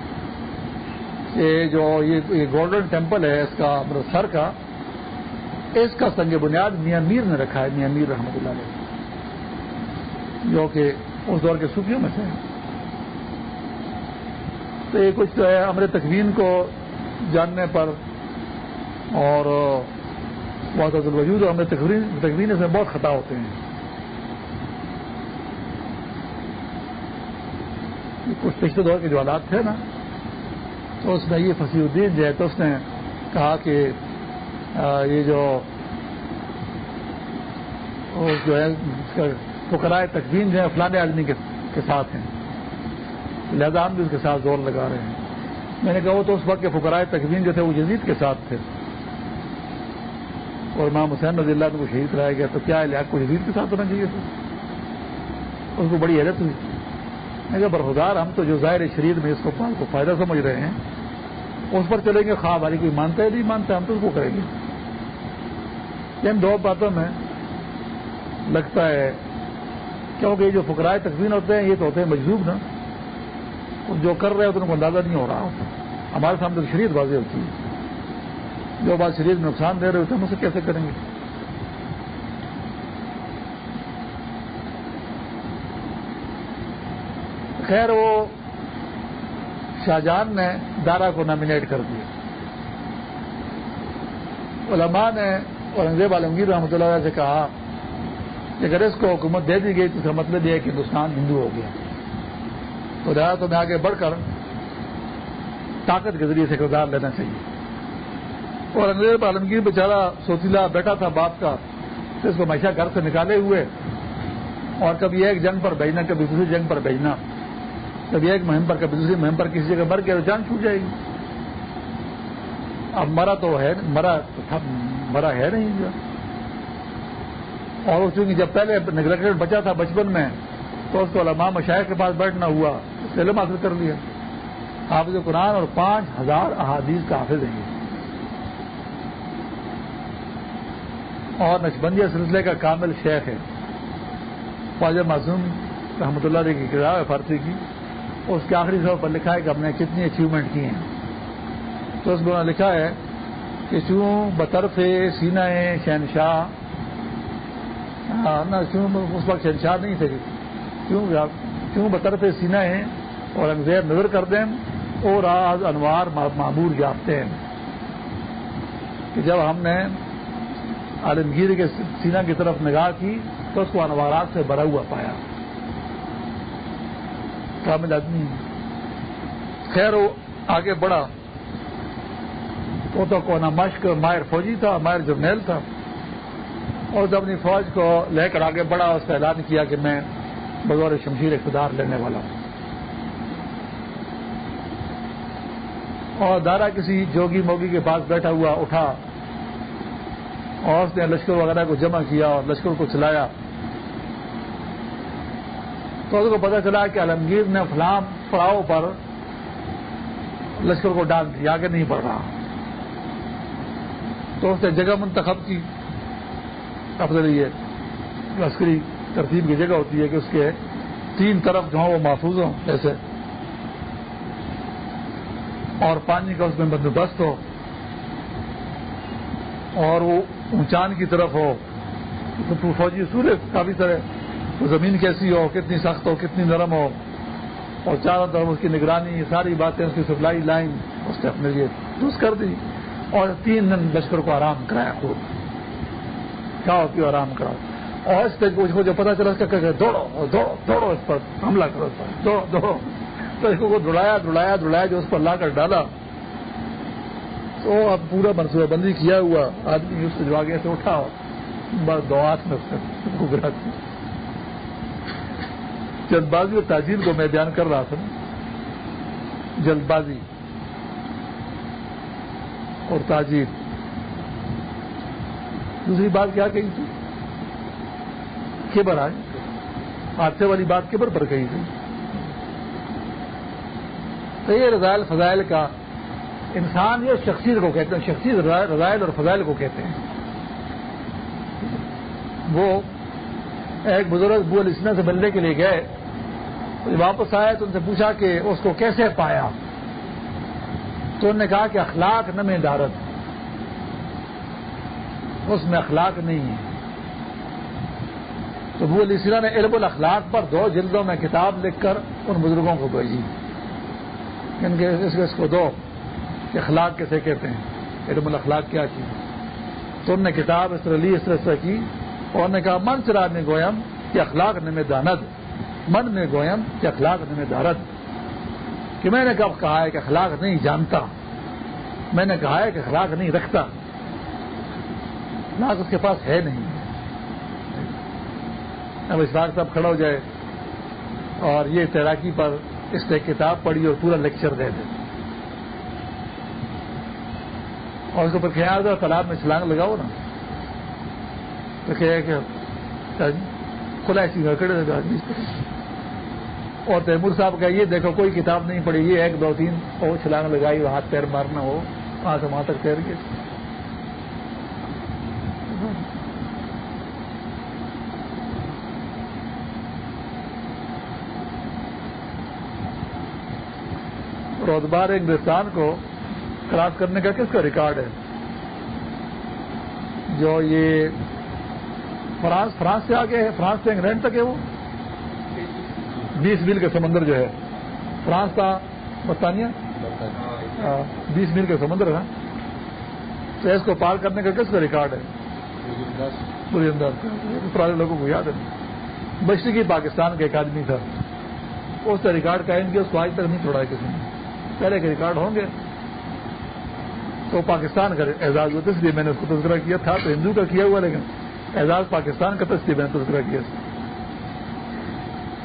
یہ جو یہ گولڈن ٹیمپل ہے، اس کا سر کا، اس کا سنگ بنیاد میاں میر نے رکھا ہے، میاں میر رحمۃ اللہ علیہ۔ جو کہ اس دور کے صوفیوں میں سے تو یہ کچھ جو ہے امر تقوین کو جاننے پر اور بہت الوجود اور ہمیں تقوین سے بہت خطا ہوتے ہیں۔ کچھ پچھلے دور کے جو حالات تھے نا، تو اس میں یہ فصیح الدین جو ہے، تو اس نے کہا کہ یہ جو جو ہے فکرائے تقوین جو ہے فلانے آدمی کے ساتھ ہیں۔ لہذا ہم بھی اس کے ساتھ زور لگا رہے ہیں۔ میں نے کہا وہ تو اس وقت کے فکرائے تقوین جو تھے وہ جزید کے ساتھ تھے۔ اور امام حسین رضی اللہ کو شہید کرایا گیا تو کیا لحاظ کو جزید کے ساتھ ہونا چاہیے تھا؟ اس کو بڑی حیرت ہوئی۔ میں کہا برخدار ہم تو جو ظاہر شریر میں اس کو پال کو فائدہ سمجھ رہے ہیں، اس پر چلیں گے، خواب والی کوئی مانتا ہے نہیں مانتا، ہم تو اس کو کریں گے۔ ان دو باتوں میں لگتا ہے، کیونکہ جو فکرائے تقوین ہوتے ہیں، یہ تو ہوتے ہیں مجذوب نا۔ جو کر رہے ہوتے ان کو اندازہ نہیں ہو رہا ہوتا ہمارے سامنے تو شریعت بازی ہوتی ہے۔ جو بات شریعت میں نقصان دے رہے ہوتے ہیں ہم اسے کیسے کریں گے؟ خیر، وہ شاہجہان نے دارا کو نامنیٹ کر دیا۔ علماء نے اورنگزیب عالمگیر رحمۃ اللہ علیہ سے کہا کہ اگر اس کو حکومت دے دی گئی تو اس کا مطلب یہ ہے کہ ہندوستان ہندو ہو گیا۔ تو میں آگے بڑھ کر طاقت کے ذریعے سے کردار لینا چاہیے۔ اور انگریز عالمگیر بیچارہ سوتیلا بیٹا تھا باپ کا اس کو ہمیشہ گھر سے نکالے ہوئے۔ اور کبھی ایک جنگ پر بھیجنا کبھی دوسری جنگ پر بھیجنا۔ کبھی ایک مہم پر کبھی دوسری مہم پر کسی جگہ مر گیا تو جان چھوٹ جائے گی۔ اب مرا تو ہے، مرا مرا ہے نہیں۔ اور چونکہ جب پہلے نگریکٹ بچا تھا بچپن میں تو اس کو علماء مشاعر کے پاس بیٹھنا ہوا علم حاصل کر لیا۔ حافظ قرآن اور پانچ ہزار احادیث کا حافظ ہیں اور نشبندیہ سلسلے کا کامل شیخ ہے۔ خواجہ معصوم رحمۃ اللہ علیہ کی کتاب ہے فارسی کی، اس کے آخری سب پر لکھا ہے کہ ہم نے کتنی اچیومنٹ کی ہیں۔ تو اس میں لکھا ہے کہ چوں بطرف سینا شہنشاہ نہ چوں اس وقت شہنشاہ نہیں تھے۔ کیوں کیوں بطرف سینا ہے اور انگزیر نظر کر دیں اور آج انوار معمور جاپتے ہیں؟ کہ جب ہم نے عالمگیر کے سینا کی طرف نگاہ کی تو اس کو انوارات سے بھرا ہوا پایا۔ کامل آدمی خیر وہ آگے بڑھا۔ وہ تو کونا مشق مائر فوجی تھا مائر جرنیل تھا۔ اور جب اپنی فوج کو لے کر آگے بڑھا، اس کا اعلان کیا کہ میں بغور شمشیر اقتدار لینے والا ہوں۔ اور دارا کسی جوگی موگی کے پاس بیٹھا ہوا اٹھا، اور اس نے لشکر وغیرہ کو جمع کیا اور لشکر کو چلایا۔ تو اس کو پتا چلا کہ عالمگیر نے فلاں پڑاؤ پر لشکر کو ڈال دیا، آگے نہیں بڑھ رہا۔ تو اس نے جگہ منتخب کی۔ اپنے لیے لشکری ترتیب کی جگہ ہوتی ہے کہ اس کے تین طرف جو ہوں وہ محفوظ ہوں، ایسے۔ اور پانی کا اس میں بندوبست ہو، اور وہ اونچان کی طرف ہو، تو فوجی اصول ہے، کافی طرح۔ تو زمین کیسی ہو، کتنی سخت ہو، کتنی نرم ہو، اور چاروں طرف اس کی نگرانی، یہ ساری باتیں، اس کی سپلائی لائن، اس نے اپنے لیے درست کر دی۔ اور تین دن لشکر کو آرام کرایا، خوب۔ کیا ہوتی آرام کراؤ۔ اور اس کو جو پتا چلا اس کا کہ دوڑو دوڑو دوڑو اس پر، حملہ کرو اس پر، دوڑو دوڑو۔ تو اس کو دوڑایا دوڑایا دوڑایا جو اس پر لا کر ڈالا۔ تو اب پورا منصوبہ بندی کیا ہوا۔ آدمی اس سے جو آگے سے اٹھا، بس دو ہاتھ میں اس جلد بازی اور تاجر کو میں بیان کر رہا تھا۔ جلد بازی۔ اور تاجر۔ دوسری بات کیا کہی تھی؟ کبر آئے حادثے والی بات کبر پر کہی تھی تو یہ رضائل فضائل کا انسان یہ شخصیت کو کہتے ہیں، شخصیت رضائل اور فضائل کو کہتے ہیں۔ وہ ایک بزرگ بو السنا سے ملنے کے لیے گئے۔ واپس آئے تو ان سے پوچھا کہ اس کو کیسے پایا؟ تو انہوں نے کہا کہ اخلاق نہ میں دارت۔ اس میں اخلاق نہیں ہے۔ تو وہ علیہ نے علم الاخلاق پر دو جلدوں میں کتاب لکھ کر ان بزرگوں کو بھیجی۔ ان کے اس کو دو کہ اخلاق کیسے کہتے ہیں؟ علم الاخلاق کیا چیز؟ تو انہوں نے کتاب اس طرح لی، اس طرح سے کی۔ اور نے کہا، من چرا میں گویم کہ اخلاق نم داند من میں گویم کہ اخلاق نم دارد کہ میں نے کب کہا ہے کہ اخلاق نہیں جانتا؟ میں نے کہا ہے کہ اخلاق نہیں رکھتا۔ اخلاق اس کے پاس ہے نہیں۔ اب اس بار صاحب کھڑا ہو جائے اور یہ تیراکی پر اس نے کتاب پڑھی اور پورا لیکچر دے دے۔ اور اس کے اوپر خیال تالاب میں چھلانگ لگاؤ نا۔ تو کہ کھلا ایسی آدمی۔ اور تیمور صاحب کا یہ دیکھو، کوئی کتاب نہیں پڑھی، یہ ایک، دو، تین، اور چھلانگ لگائی ہاتھ پیر مارنا ہو وہاں سے وہاں تک تیر گئے روزبار ہندوستان کو کراس کرنے کا کس کا ریکارڈ ہے؟ جو یہ فرانس فرانس سے آگے ہے، فرانس سے انگلینڈ تک ہے وہ؟ بیس میل کا سمندر جو ہے۔ فرانس کا برطانیہ؟ بیس میل کا سمندر ہے تو اس کو پار کرنے کا کس کا ریکارڈ ہے؟ پوری انداز پرانے لوگوں کو یاد ہے۔ مشرقی پاکستان کا ایک آدمی تھا۔ اس کا ریکارڈ قائم کیا اس کو آج تک نہیں چھوڑا ہے کسی نے۔ پہلے کے ریکارڈ ہوں گے۔ تو پاکستان کا اعزاز ہوتا اس لیے میں نے اس کو تذکرہ کیا تھا، تو ہندو کا کیا ہوا، لیکن اعزاز پاکستان کا تصدیق میں نے تذکرہ کیا۔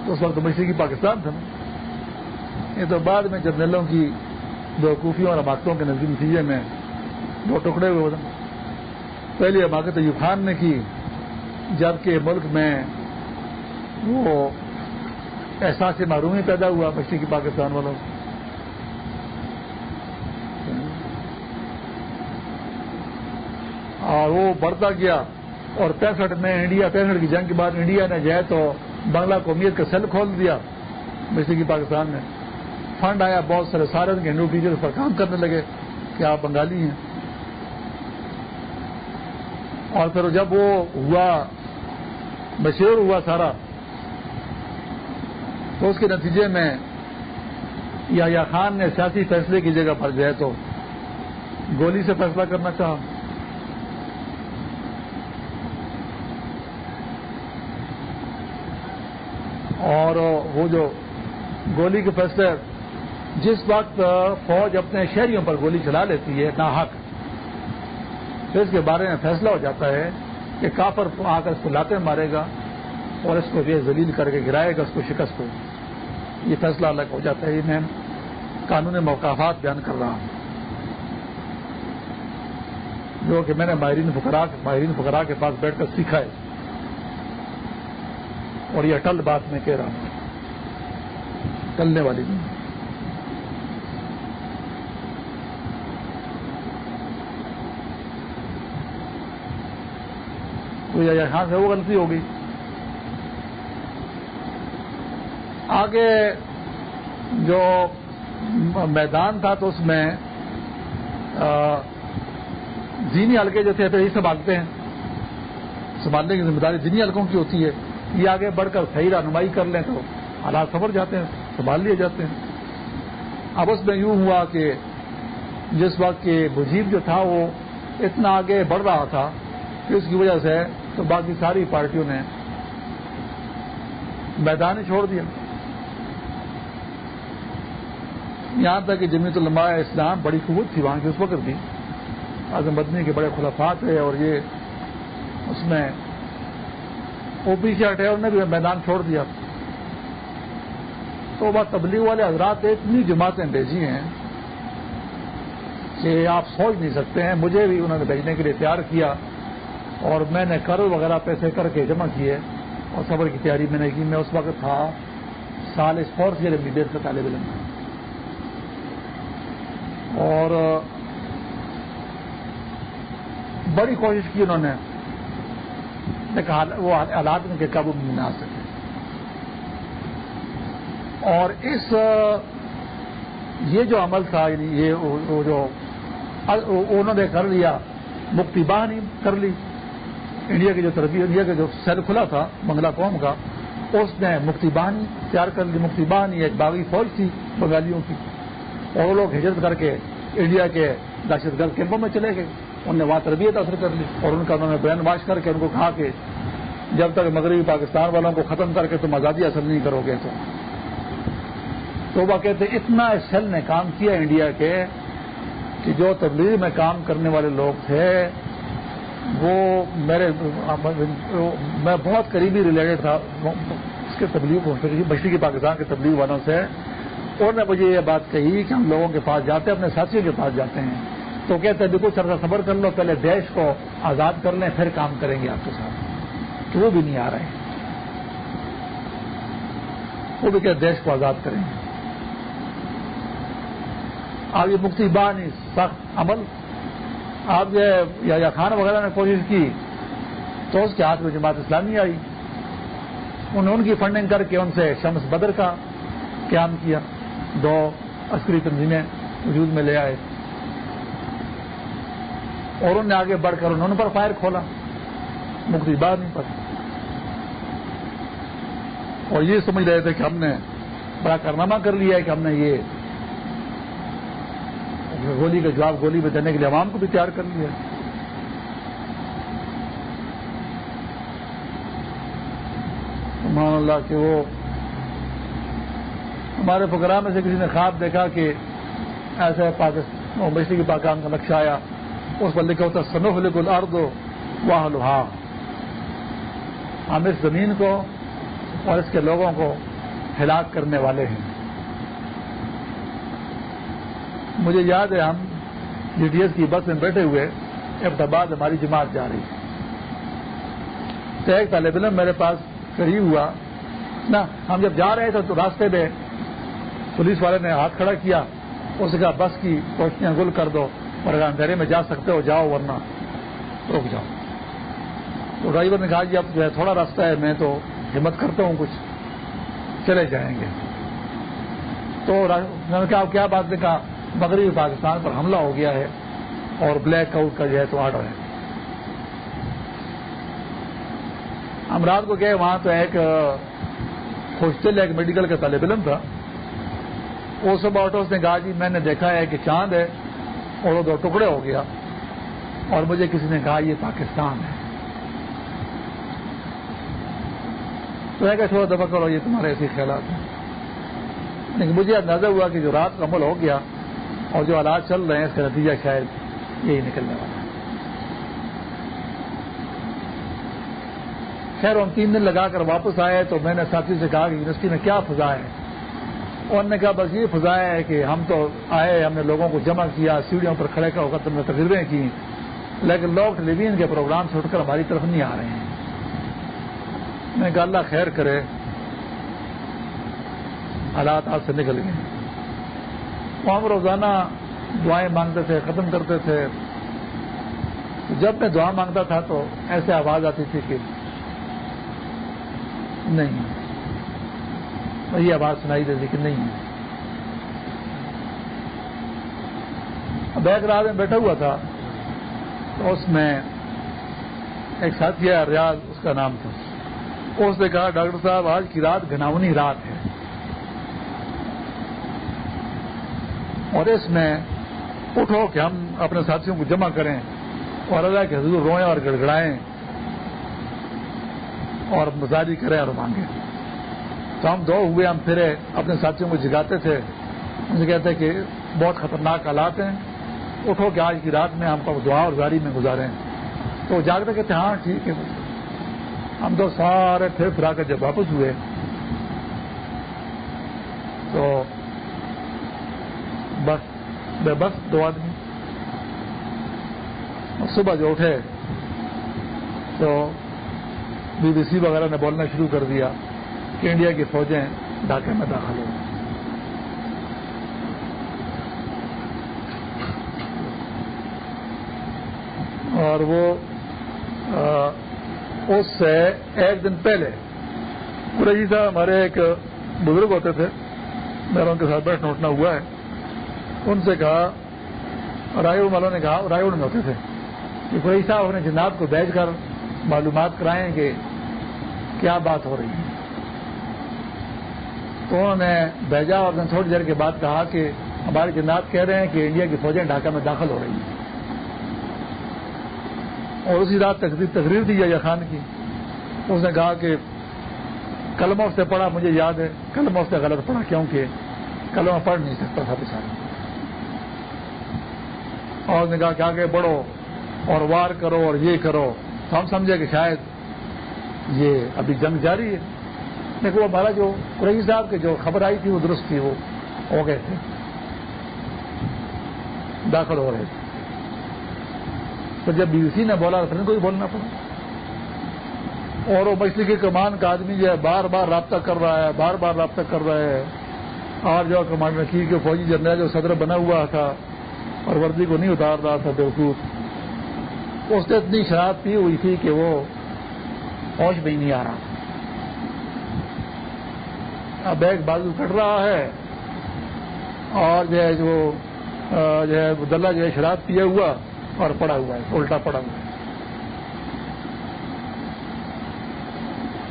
تو اس وقت مشرقی پاکستان تھا نا۔ یہ تو بعد میں جرنیلوں کی دو اور حماقتوں کے نزدیک نتیجے میں دو ٹکڑے ہوئے ہوتے پہلی حماقت ایوب خان نے کی، جبکہ ملک میں وہ احساس معرومی پیدا ہوا مشرقی پاکستان والوں سے۔ اور وہ بڑھتا گیا اور پینسٹھ میں انڈیا، پینسٹھ کی جنگ کے بعد انڈیا نے جائے تو بنگلہ قومیت کا سیل کھول دیا کی پاکستان میں۔ فنڈ آیا بہت سارے سارے کے ہندو ٹیچر پر کام کرنے لگے کہ آپ بنگالی ہیں۔ اور پھر جب وہ ہوا، مشہور ہوا سارا، تو اس کے نتیجے میں یا خان نے سیاسی فیصلے کی جگہ پر جائے تو گولی سے فیصلہ کرنا چاہا۔ اور وہ جو گولی کے فیصلے جس وقت فوج اپنے شہریوں پر گولی چلا لیتی ہے ناحق پھر اس کے بارے میں فیصلہ ہو جاتا ہے کہ کافر آ کر اس کو لاتے مارے گا اور اس کو یہ ذلیل کر کے گرائے گا، اس کو شکست کو یہ فیصلہ الگ ہو جاتا ہے۔ یہ میں قانون موقعات بیان کر رہا ہوں۔ جو کہ میں نے ماہرین فکرا ماہرین فکرا کے پاس بیٹھ کر سیکھا ہے۔ اور یہ اٹل بات میں کہہ رہا ہوں۔ ٹلنے والی نہیں۔ تو یہاں سے وہ غلطی ہو گئی۔ آگے جو میدان تھا تو اس میں دینی حلقے جو تھے تو یہ سنبھالتے ہیں۔ سنبھالنے کی ذمہ داری دینی حلقوں کی ہوتی ہے۔ یہ آگے بڑھ کر صحیح رہنمائی کر لیں تو حالات سبر جاتے ہیں، سنبھال لیے جاتے ہیں۔ اب اس میں یوں ہوا کہ جس وقت کے مجیب جو تھا وہ اتنا آگے بڑھ رہا تھا کہ اس کی وجہ سے تو باقی ساری پارٹیوں نے میدان چھوڑ دیا۔ یہاں تک کہ جمیت علماء اسلام بڑی قوت تھی، وہاں کی اس وقت بھی۔ اعظم بدنی کے بڑے خلافات ہے اور یہ اس میں او پی ہٹے، انہوں نے بھی میدان چھوڑ دیا۔ تو بات تبلیغ والے حضرات، اتنی جماعتیں بھیجی ہیں کہ آپ سوچ نہیں سکتے ہیں۔ مجھے بھی انہوں نے بھیجنے کے لیے تیار کیا اور میں نے قرض وغیرہ پیسے کر کے جمع کیے اور صبر کی تیاری میں نے کی۔ میں اس وقت تھا سال اس فورس ایئر ایم کا طالب علم۔ اور بڑی کوشش کی انہوں نے۔ وہ حالات ان کے قابو میں نہ آ سکے۔ اور اس، یہ جو عمل تھا یعنی یہ جو انہوں نے کر لیا مکتی بانی کر لی۔ انڈیا کی جو تربیت انڈیا کا جو سیل کھلا تھا، بنگلہ قوم کا، اس نے مکتی بانی تیار کر لی۔ مکتی بانی ایک باغی فوج تھی بنگالیوں کی، اور وہ لوگ ہجرت کر کے انڈیا کے دہشت گرد کیمپوں میں چلے گئے۔ انہوں نے وہاں تربیت اثر کر لی اور ان کا انہوں نے برین واش کر کے ان کو کہا کہ جب تک مغربی پاکستان والوں کو ختم کر کے تم آزادی حاصل نہیں کرو گے تو۔ تو وہ کہتے اتنا اس سیل نے کام کیا انڈیا کے کہ جو تبلیغ میں کام کرنے والے لوگ تھے، وہ میرے، میں بہت قریبی ریلیٹڈ تھا، اس کے تبلیغ مشرقی پاکستان کے تبلیغ والوں سے۔ انہوں نے مجھے یہ بات کہی کہ ہم لوگوں کے پاس جاتے ہیں، اپنے ساتھیوں کے پاس جاتے ہیں۔ تو کہتے ہیں بالکل سر صبر کر لو پہلے دیش کو آزاد کر لیں، پھر کام کریں گے آپ کے ساتھ۔ تو وہ بھی نہیں آ رہے۔ ہیں وہ بھی کہ دیش کو آزاد کریں گے۔ آپ یہ مکتی بانی، سخت عمل۔ آپ جو یا خان وغیرہ نے کوشش کی، تو اس کے ہاتھ میں جماعت اسلامی آئی۔ انہوں نے ان کی فنڈنگ کر کے ان سے شمس بدر کا قیام کیا۔ دو عسکری تنظیمیں وجود میں لے آئے۔ اور انہوں نے آگے بڑھ کر انہوں نے پر فائر کھولا۔ مکتی بانی پر۔ اور یہ سمجھ رہے تھے کہ ہم نے بڑا کارنامہ کر لیا ہے کہ ہم نے یہ گولی کا جواب گولی میں دینے کے لیے عوام کو بھی تیار کر لیا۔ مان اللہ کہ وہ ہمارے فکرا میں سے کسی نے خواب دیکھا کہ ایسے پاکستان مشرقی پاکستان کا نقشہ آیا۔ اس پر لکھا ہوتا ہے سنوف لکھ ارد واہ لوہا ہم اس زمین کو اور اس کے لوگوں کو ہلاک کرنے والے ہیں۔ مجھے یاد ہے ہم جی ڈی ایس کی بس میں بیٹھے ہوئے احمد ہماری جماعت جا رہی تو ایک طالب علم میرے پاس قریب ہوا۔ نا، ہم جب جا رہے تھے تو راستے میں پولیس والے نے ہاتھ کھڑا کیا، اس کا بس کی کوششیں گل کر دو۔ اور اگر اندھیرے میں جا سکتے ہو، جاؤ ورنہ رک جاؤ۔ تو ڈرائیور نے کہا جی اب جو ہے تھوڑا راستہ ہے، میں تو ہمت کرتا ہوں کچھ۔ چلے جائیں گے۔ تو میں نے کہا کیا بات؟ نے کہا، مغربی پاکستان پر حملہ ہو گیا ہے اور بلیک آؤٹ کا جو ہے تو آرڈر ہے۔ ہم رات کو گئے، وہاں تو ایک ہاسٹل، ایک میڈیکل کا طالب علم تھا۔ وہ سب آٹوس نے کہا جی میں نے دیکھا ہے کہ چاند ہے۔ اور دو ٹکڑے ہو گیا۔ اور مجھے کسی نے کہا، یہ پاکستان ہے۔ تو میں کہ تھوڑا دفعہ کرو، یہ تمہارے ایسے خیالات ہیں۔ لیکن مجھے اندازہ ہوا کہ جو رات کا عمل ہو گیا اور جو حالات چل رہے ہیں، اس کا نتیجہ شاید یہی نکلنے والا ہے۔ خیر، ہم تین دن لگا کر واپس آئے تو میں نے ساتھی سے کہا کہ یونیورسٹی میں کیا فضا ہے۔ اور نے کہا، بس یہ فضا ہے کہ ہم تو آئے، ہم نے لوگوں کو جمع کیا، سیڑھیوں پر کھڑے کا وقت نے تقریریں کی لیکن لوگ ٹیلی ویژن کے پروگرام سے اٹھ کر ہماری طرف نہیں آ رہے ہیں۔ میں کہا، اللہ خیر کرے۔ حالات ہاتھ سے نکل گئے۔ ہم روزانہ دعائیں مانگتے تھے، ختم کرتے تھے۔ جب میں دعا مانگتا تھا تو ایسے آواز آتی تھی کہ نہیں۔ وہی آواز سنائی دیتی کہ نہیں بیک رات میں بیٹھا ہوا تھا، تو اس میں ایک ساتھی ہے، ریاض، اس کا نام تھا۔ اس نے کہا، ڈاکٹر صاحب، آج کی رات گھناونی رات ہے۔ اور اس میں اٹھو کہ ہم اپنے ساتھیوں کو جمع کریں اور اللہ کے حضور روئیں اور گڑ گڑائیں اور مزاری کریں اور مانگیں۔ تو ہم دو ہوئے، ہم پھرے، اپنے ساتھیوں کو جگاتے تھے۔ ان سے کہتے کہ بہت خطرناک حالات ہیں۔ اٹھو کہ آج کی رات میں ہم کو دعا اور زاری میں گزاریں۔ تو جاگتے کہتے ہاں ٹھیک ہے۔ ہم تو سارے پھر پھرا کر جب واپس ہوئے۔ تو بس، بے بس دو آدمی۔ صبح جو اٹھے تو بی بی سی وغیرہ نے بولنا شروع کر دیا۔ کہ انڈیا کی فوجیں ڈھاکے میں داخل ہو اور وہ اس سے ایک دن پہلے قریشی صاحب ہمارے ایک بزرگ ہوتے تھے میرا ان کے ساتھ بیٹھنا اٹھنا ہوا ہے۔ ان سے کہا، رائے والوں نے کہا، رائے میں ہوتے تھے کہ کوئی صاحب اپنے جناب کو بیچ کر معلومات کرائیں کہ کیا بات ہو رہی ہے۔ تو انہوں نے بھیجا اور تھوڑی دیر کے بعد کہا کہ ہمارے جناب کہہ رہے ہیں کہ انڈیا کی فوجیں ڈھاکہ میں داخل ہو رہی ہیں۔ اور اسی رات تقریر دی یا خان کی۔ اس نے کہا کہ کلمہ سے پڑھا، مجھے یاد ہے، کلمہ سے غلط پڑھا، کیونکہ کلمہ پڑھ نہیں سکتا تھا بچارا۔ اور اس نے کہا کہ آگے بڑھو اور وار کرو اور یہ کرو۔ تو ہم سمجھے کہ شاید یہ ابھی جنگ جاری ہے۔ لیکن وہ ہمارا جو قریشی صاحب کی جو خبر آئی تھی وہ درست تھی، وہ ہو گئے تھے۔ داخل ہو رہے تھے۔ تو جب بی بی سی نے بولا تو کو بھی بولنا پڑا۔ اور وہ مچھلی کے کمان کا آدمی جو ہے، بار بار رابطہ کر رہا ہے، بار بار رابطہ کر رہا ہے۔ اور جو کمانڈر کی کہ فوجی جنرل جو صدر بنا ہوا تھا اور وردی کو نہیں اتار رہا تھا بیوقوف اس نے اتنی شراب پی ہوئی تھی کہ وہ ہوش بھی نہیں آ رہا۔ اب ایک بازو کٹ رہا ہے اور جو ہے جو جو ہے دلہ جو ہے شراب پیا ہوا اور پڑا ہوا ہے، الٹا پڑا ہوا ہے۔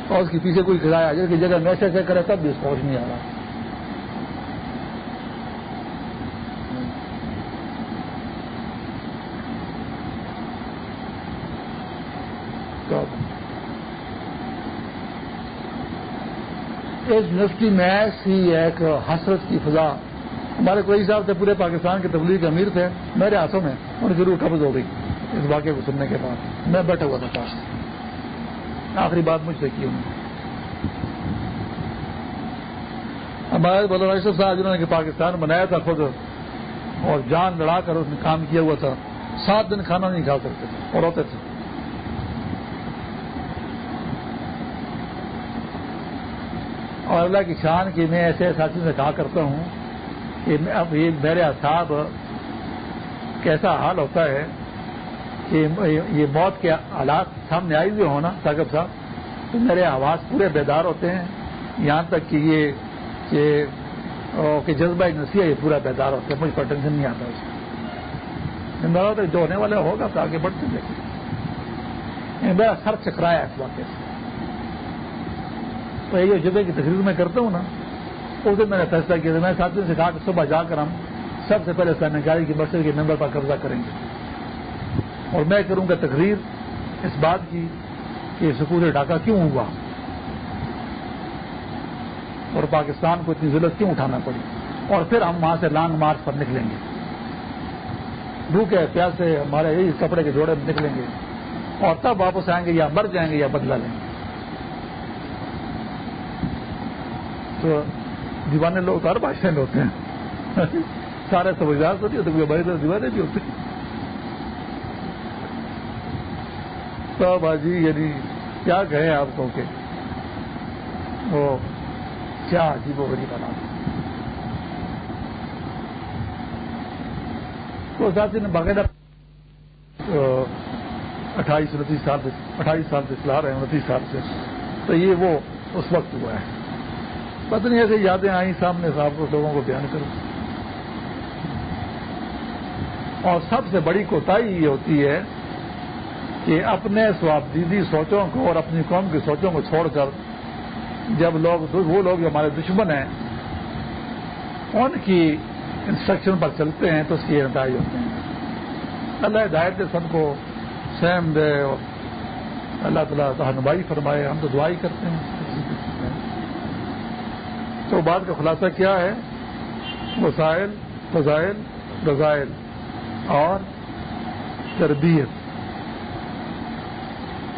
اور اس کے پیچھے کوئی کرایہ جس کی جگہ میسج سے کرے تب بھی اس پہنچ نہیں آ رہا۔ اس یونیورسٹی میں ایسی ایک حسرت کی فضا۔ ہمارے کوئی صاحب تھے، پورے پاکستان کے تبلیغ امیر تھے، میرے ہاتھوں میں ان ضرور قبض ہو گئی اس واقعے کو سننے کے بعد۔ میں بیٹھا ہوا تھا پاس۔ آخری بات مجھ سے کی انہوں نے۔ ہمارے بلو صاحب جنہوں نے پاکستان بنایا تھا خود اور جان لڑا کر اس نے کام کیا ہوا تھا۔ سات دن کھانا نہیں کھا سکتے تھے اور ہوتے تھے۔ اور اللہ کی شان کی میں ایسے ساتھی سے کہا کرتا ہوں کہ اب یہ میرے اصحاب کیسا حال ہوتا ہے کہ یہ موت کے حالات سامنے آئی ہوئے ہونا ساقب صاحب، تو میرے آواز پورے بیدار ہوتے ہیں۔ یہاں تک کہ یہ کہ جذبہ نسیح یہ پورا بیدار ہوتا ہے، مجھ پر ٹینشن نہیں آتا اس میں۔ جو ہونے والا ہوگا تو آگے بڑھتے دیکھیں۔ میرا سر چکرایا اس واقعے سے۔ تو یہ جگہ کی تقریر میں کرتا ہوں نا، اس دن میں نے فیصلہ کیا تھا میں ساتھیوں سے کہا کہ صبح جا کر ہم سب سے پہلے سینکاری کی مسجد کے ممبر پر قبضہ کریں گے۔ اور میں کروں گا تقریر اس بات کی کہ سکول ڈھاکہ کیوں ہوا؟ اور پاکستان کو اتنی ضرورت کیوں اٹھانا پڑی؟ اور پھر ہم وہاں سے لانگ مارچ پر نکلیں گے۔ بھوکے پیاس سے ہمارے یہی کپڑے کے جوڑے نکلیں گے۔ اور تب واپس آئیں گے یا مر جائیں گے یا بدلا لیں گے۔ تو دیوانے لوگ ہر بادشاہ میں ہوتے ہیں۔ سارے سمجھدار ہوتی ہے تو ہماری طرح دیوانے بھی ہوتے ہیں۔ تو باجی یعنی کیا کہیں آپ کو کہ وہ کیا عجیب و غریب حالات تو ساتھ نے باقاعدہ اٹھائیس، انتیس سال سے، اٹھائیس سال سے چلا رہے ہیں، انتیس سال سے۔ تو یہ وہ اس وقت ہوا ہے۔ پتہ نہیں ایسے یادیں آئیں سامنے صاحب کو لوگوں کو بیان کروں۔ اور سب سے بڑی کوتاہی یہ ہوتی ہے کہ اپنے سوابدیدی سوچوں کو اور اپنی قوم کی سوچوں کو چھوڑ کر جب لوگ وہ لوگ جو ہمارے دشمن ہیں، ان کی انسٹرکشن پر چلتے ہیں تو اس کی نتائج ہوتے ہیں۔ اللہ ہدایت سب کو سیم دے اور اللہ تعالیٰ رہنمائی فرمائے، ہم تو دعائی کرتے ہیں۔ تو بات کا خلاصہ کیا ہے؟ وسائل فضائل، رضائل اور تربیت۔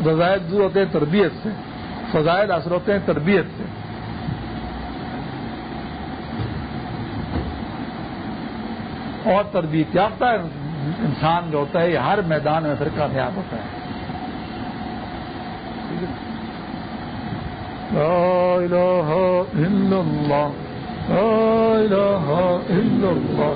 رضائل دور ہوتے ہیں تربیت سے، فضائل حاصل ہوتے ہیں تربیت سے۔ اور تربیت یافتہ انسان جو ہوتا ہے، یہ ہر میدان میں پھر کامیاب ہوتا ہے۔ لا الہ الا اللہ لا الہ الا اللہ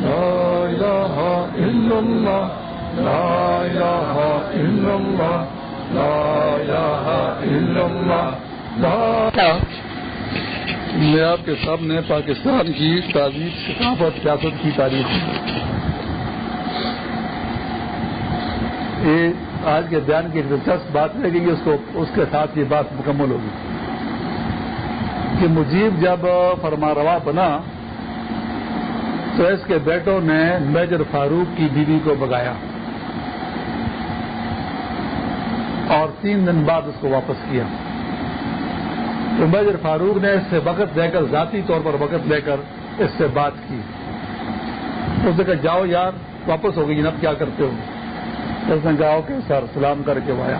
لا الہ الا اللہ لا الہ الا اللہ لا الہ الا اللہ لا میں آپ کے سامنے پاکستان کی تعزیب ثقافت، سیاست کی تاریخ۔ یہ آج کے بیان کی دلچسپ بات رہ گئی اس کو، اس کے ساتھ یہ بات مکمل ہوگی۔ کہ مجیب جب فرما روا بنا، تو اس کے بیٹوں نے میجر فاروق کی بیوی کو بگایا اور تین دن بعد اس کو واپس کیا۔ تو میجر فاروق نے اس سے وقت لے کر، ذاتی طور پر وقت لے کر اس سے بات کی۔ اس نے کہا، جاؤ یار، واپس ہو گئی اب کیا کرتے ہو؟ اس نے کہا کہ سر، سلام کر کے آیا۔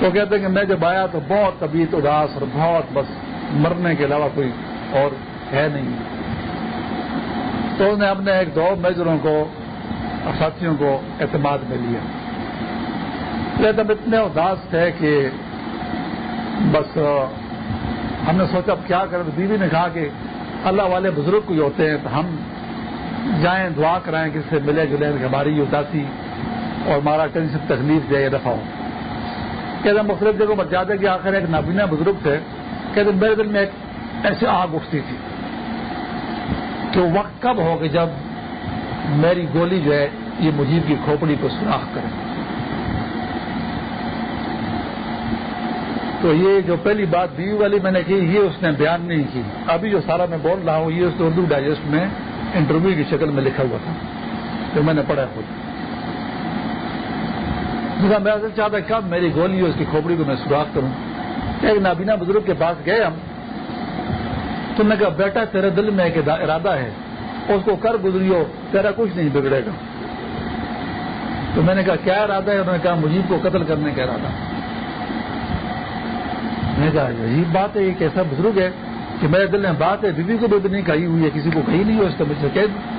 تو کہتے ہیں کہ میں جب آیا تو بہت طبیعت اداس اور بہت بس مرنے کے علاوہ کوئی اور ہے نہیں۔ تو اس نے اپنے ایک دو میجروں کو، ساتھیوں کو اعتماد میں لیا۔ تب اتنے اداس تھے کہ بس، ہم نے سوچا اب کیا کریں؟ تو بیوی نے کہا کہ اللہ والے بزرگ کوئی ہوتے ہیں تو ہم جائیں، دعا کرائیں کہ اس سے ملے جلے کہ ہماری یہ اداسی اور ہمارا کہیں سے تکلیف دے یا دفاع ہو۔ کہتے مختلف جگہوں پر جاتے کہ آخر ایک نابینا بزرگ تھے کہتے میرے دل میں ایک ایسے آگ اٹھتی تھی کہ وقت کب ہو کہ جب میری گولی جو ہے یہ مجیب کی کھوپڑی کو سوراخ کرے۔ تو یہ جو پہلی بات بیوی والی میں نے کی، یہ اس نے بیان نہیں کی۔ ابھی جو سارا میں بول رہا ہوں، یہ اس اردو ڈائجسٹ میں انٹرویو کی شکل میں لکھا ہوا تھا، جو میں نے پڑھا خود۔ میں چاہتا ہے کب میری گولی اس کی کھوپڑی کو میں سوراخ کروں۔ ایک نابینا بزرگ کے پاس گئے ہم تم نے کہا، بیٹا، تیرے دل میں ایک ارادہ ہے۔ اس کو کر گزریو، تیرا کچھ نہیں بگڑے گا۔ تو میں نے کہا، کیا ارادہ ہے؟ انہوں نے کہا مجیب کو قتل کرنے کا ارادہ۔ میں نے کہا، عجیب بات ہے، ایک ایسا بزرگ ہے کہ میرے دل میں بات ہے، بیوی کو بھی نہیں کہی ہوئی ہے، کسی کو کہی نہیں ہو اس کا مجھ سے کہہ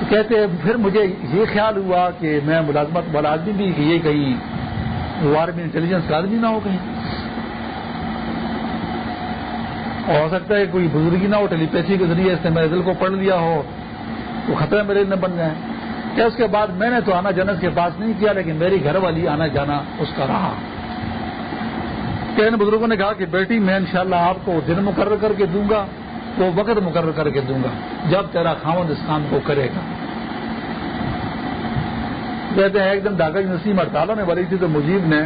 تو کہتے ہیں، پھر مجھے یہ خیال ہوا کہ میں ملازمت والا آدمی بھی کہ یہ کہیں وار میں انٹیلیجنس کا آدمی نہ ہو کہیں۔ ہو سکتا ہے کوئی بزرگی نہ ہو، ٹیلی پیسی کے ذریعے اس نے میرے دل کو پڑھ لیا ہو، تو خطرے میرے نہ بن جائیں۔ کہ اس کے بعد میں نے تو آنا جانا اس کے پاس نہیں کیا، لیکن میری گھر والی آنا جانا اس کا رہا۔ کہ ان بزرگوں نے کہا کہ بیٹی، میں انشاءاللہ شاء آپ کو دن مقرر کر کے دوں گا۔ وہ وقت مقرر کر کے دوں گا، جب تیرا خاون اس کام کو کرے گا۔ کہتے ہیں، ایک دم ڈاکہ یونیورسٹی میں ہڑتال ہونے والی تھی تو مجیب نے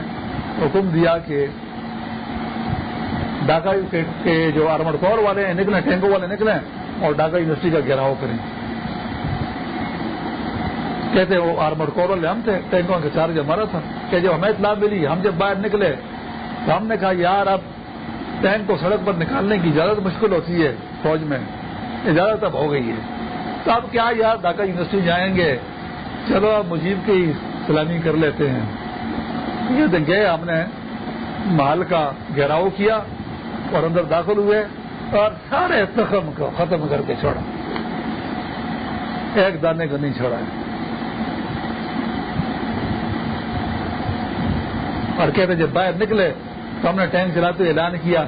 حکم دیا کہ ڈاکہ جی کے جو آرمر کور والے ہیں، نکلیں ٹینکو والے نکلیں اور ڈاکہ جی یونیورسٹی کا گھیراؤ کریں۔ کہتے وہ آرمر کور والے ہم تھے، ٹینکوں کا چارج ہمارا تھا۔ کہ جب ہمیں اطلاع ملی، ہم جب باہر نکلے تو ہم نے کہا، یار، اب ٹینک کو سڑک پر نکالنے کی اجازت مشکل ہوتی ہے۔ فوج میں۔ اجازت اب ہو گئی ہے۔ تو اب کیا یار ڈھاکہ یونیورسٹی جائیں گے؟ چلو اب مجیب کی سلامی کر لیتے ہیں۔ یہ گئے ہم نے محل کا گھیراؤ کیا اور اندر داخل ہوئے اور سارے زخم کو ختم کر کے چھوڑا۔ ایک دانے کو نہیں چھوڑا۔ اور کہتے جب باہر نکلے تو ہم نے ٹینک چلاتے اعلان کیا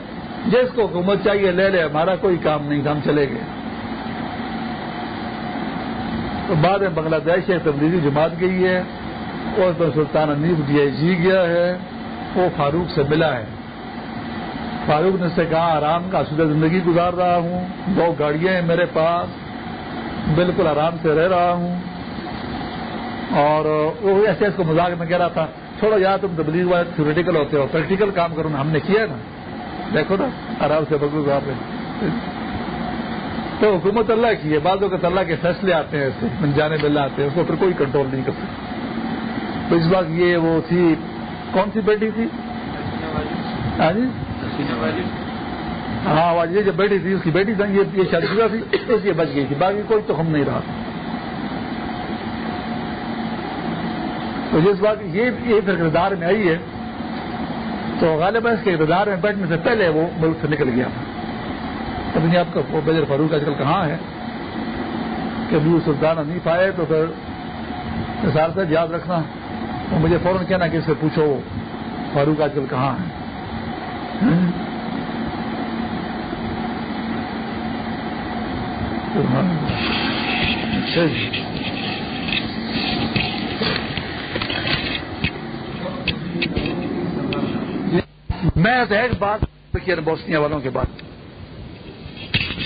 جس کو حکومت چاہیے لے لے، ہمارا کوئی کام نہیں تھا ہم چلے گئے۔ تو بعد میں بنگلہ دیش ایک تبدیلی جماعت گئی ہے، اور تو سلطان انیف ڈی آئی جی گیا ہے، وہ فاروق سے ملا ہے۔ فاروق نے سے کہا، آرام کا سدھا زندگی گزار رہا ہوں، دو گاڑیاں ہیں میرے پاس، بالکل آرام سے رہ رہا ہوں۔ اور وہ ایسے اس کو مزاق میں کہہ رہا تھا، چھوڑو یا تم تبلیغ والے تھیوریٹیکل ہوتے ہو پریکٹیکل کام کرو نا ہم نے کیا نا۔ دیکھو نا، آرام سے بگو صاحب تو حکومت اللہ کی ہے، بعض اوقات اللہ کے فیصلے آتے ہیں ایسے جانے ملنا آتے ہیں، اس کو پھر کوئی کنٹرول نہیں کر سکتے تو اس بات یہ وہ تھی، کون سی بیٹی تھی؟ ہاں جی؟ ہاں یہ جب بیٹی تھی، اس کی بیٹی تھی یہ شادی شدہ تھی اس لیے بچ گئی تھی۔ باقی کوئی تو ہم نہیں رہا۔ تو جس بات یہ پھر کردار میں آئی ہے۔ تو غالب اس کے اقتدار میں بیٹھنے سے پہلے وہ ملک سے نکل گیا تھا۔ نہیں آپ کا بجر فاروق آج کل کہاں ہے؟ کہ ابھی سلطانہ نہیں پائے تو پھر سار سے یاد رکھنا۔ اور مجھے فوراً کہنا کہ اس سے پوچھو فاروق آج کل کہاں ہے۔ ہاں۔ تو میں تو ایک بات بوسنیا والوں کے بعد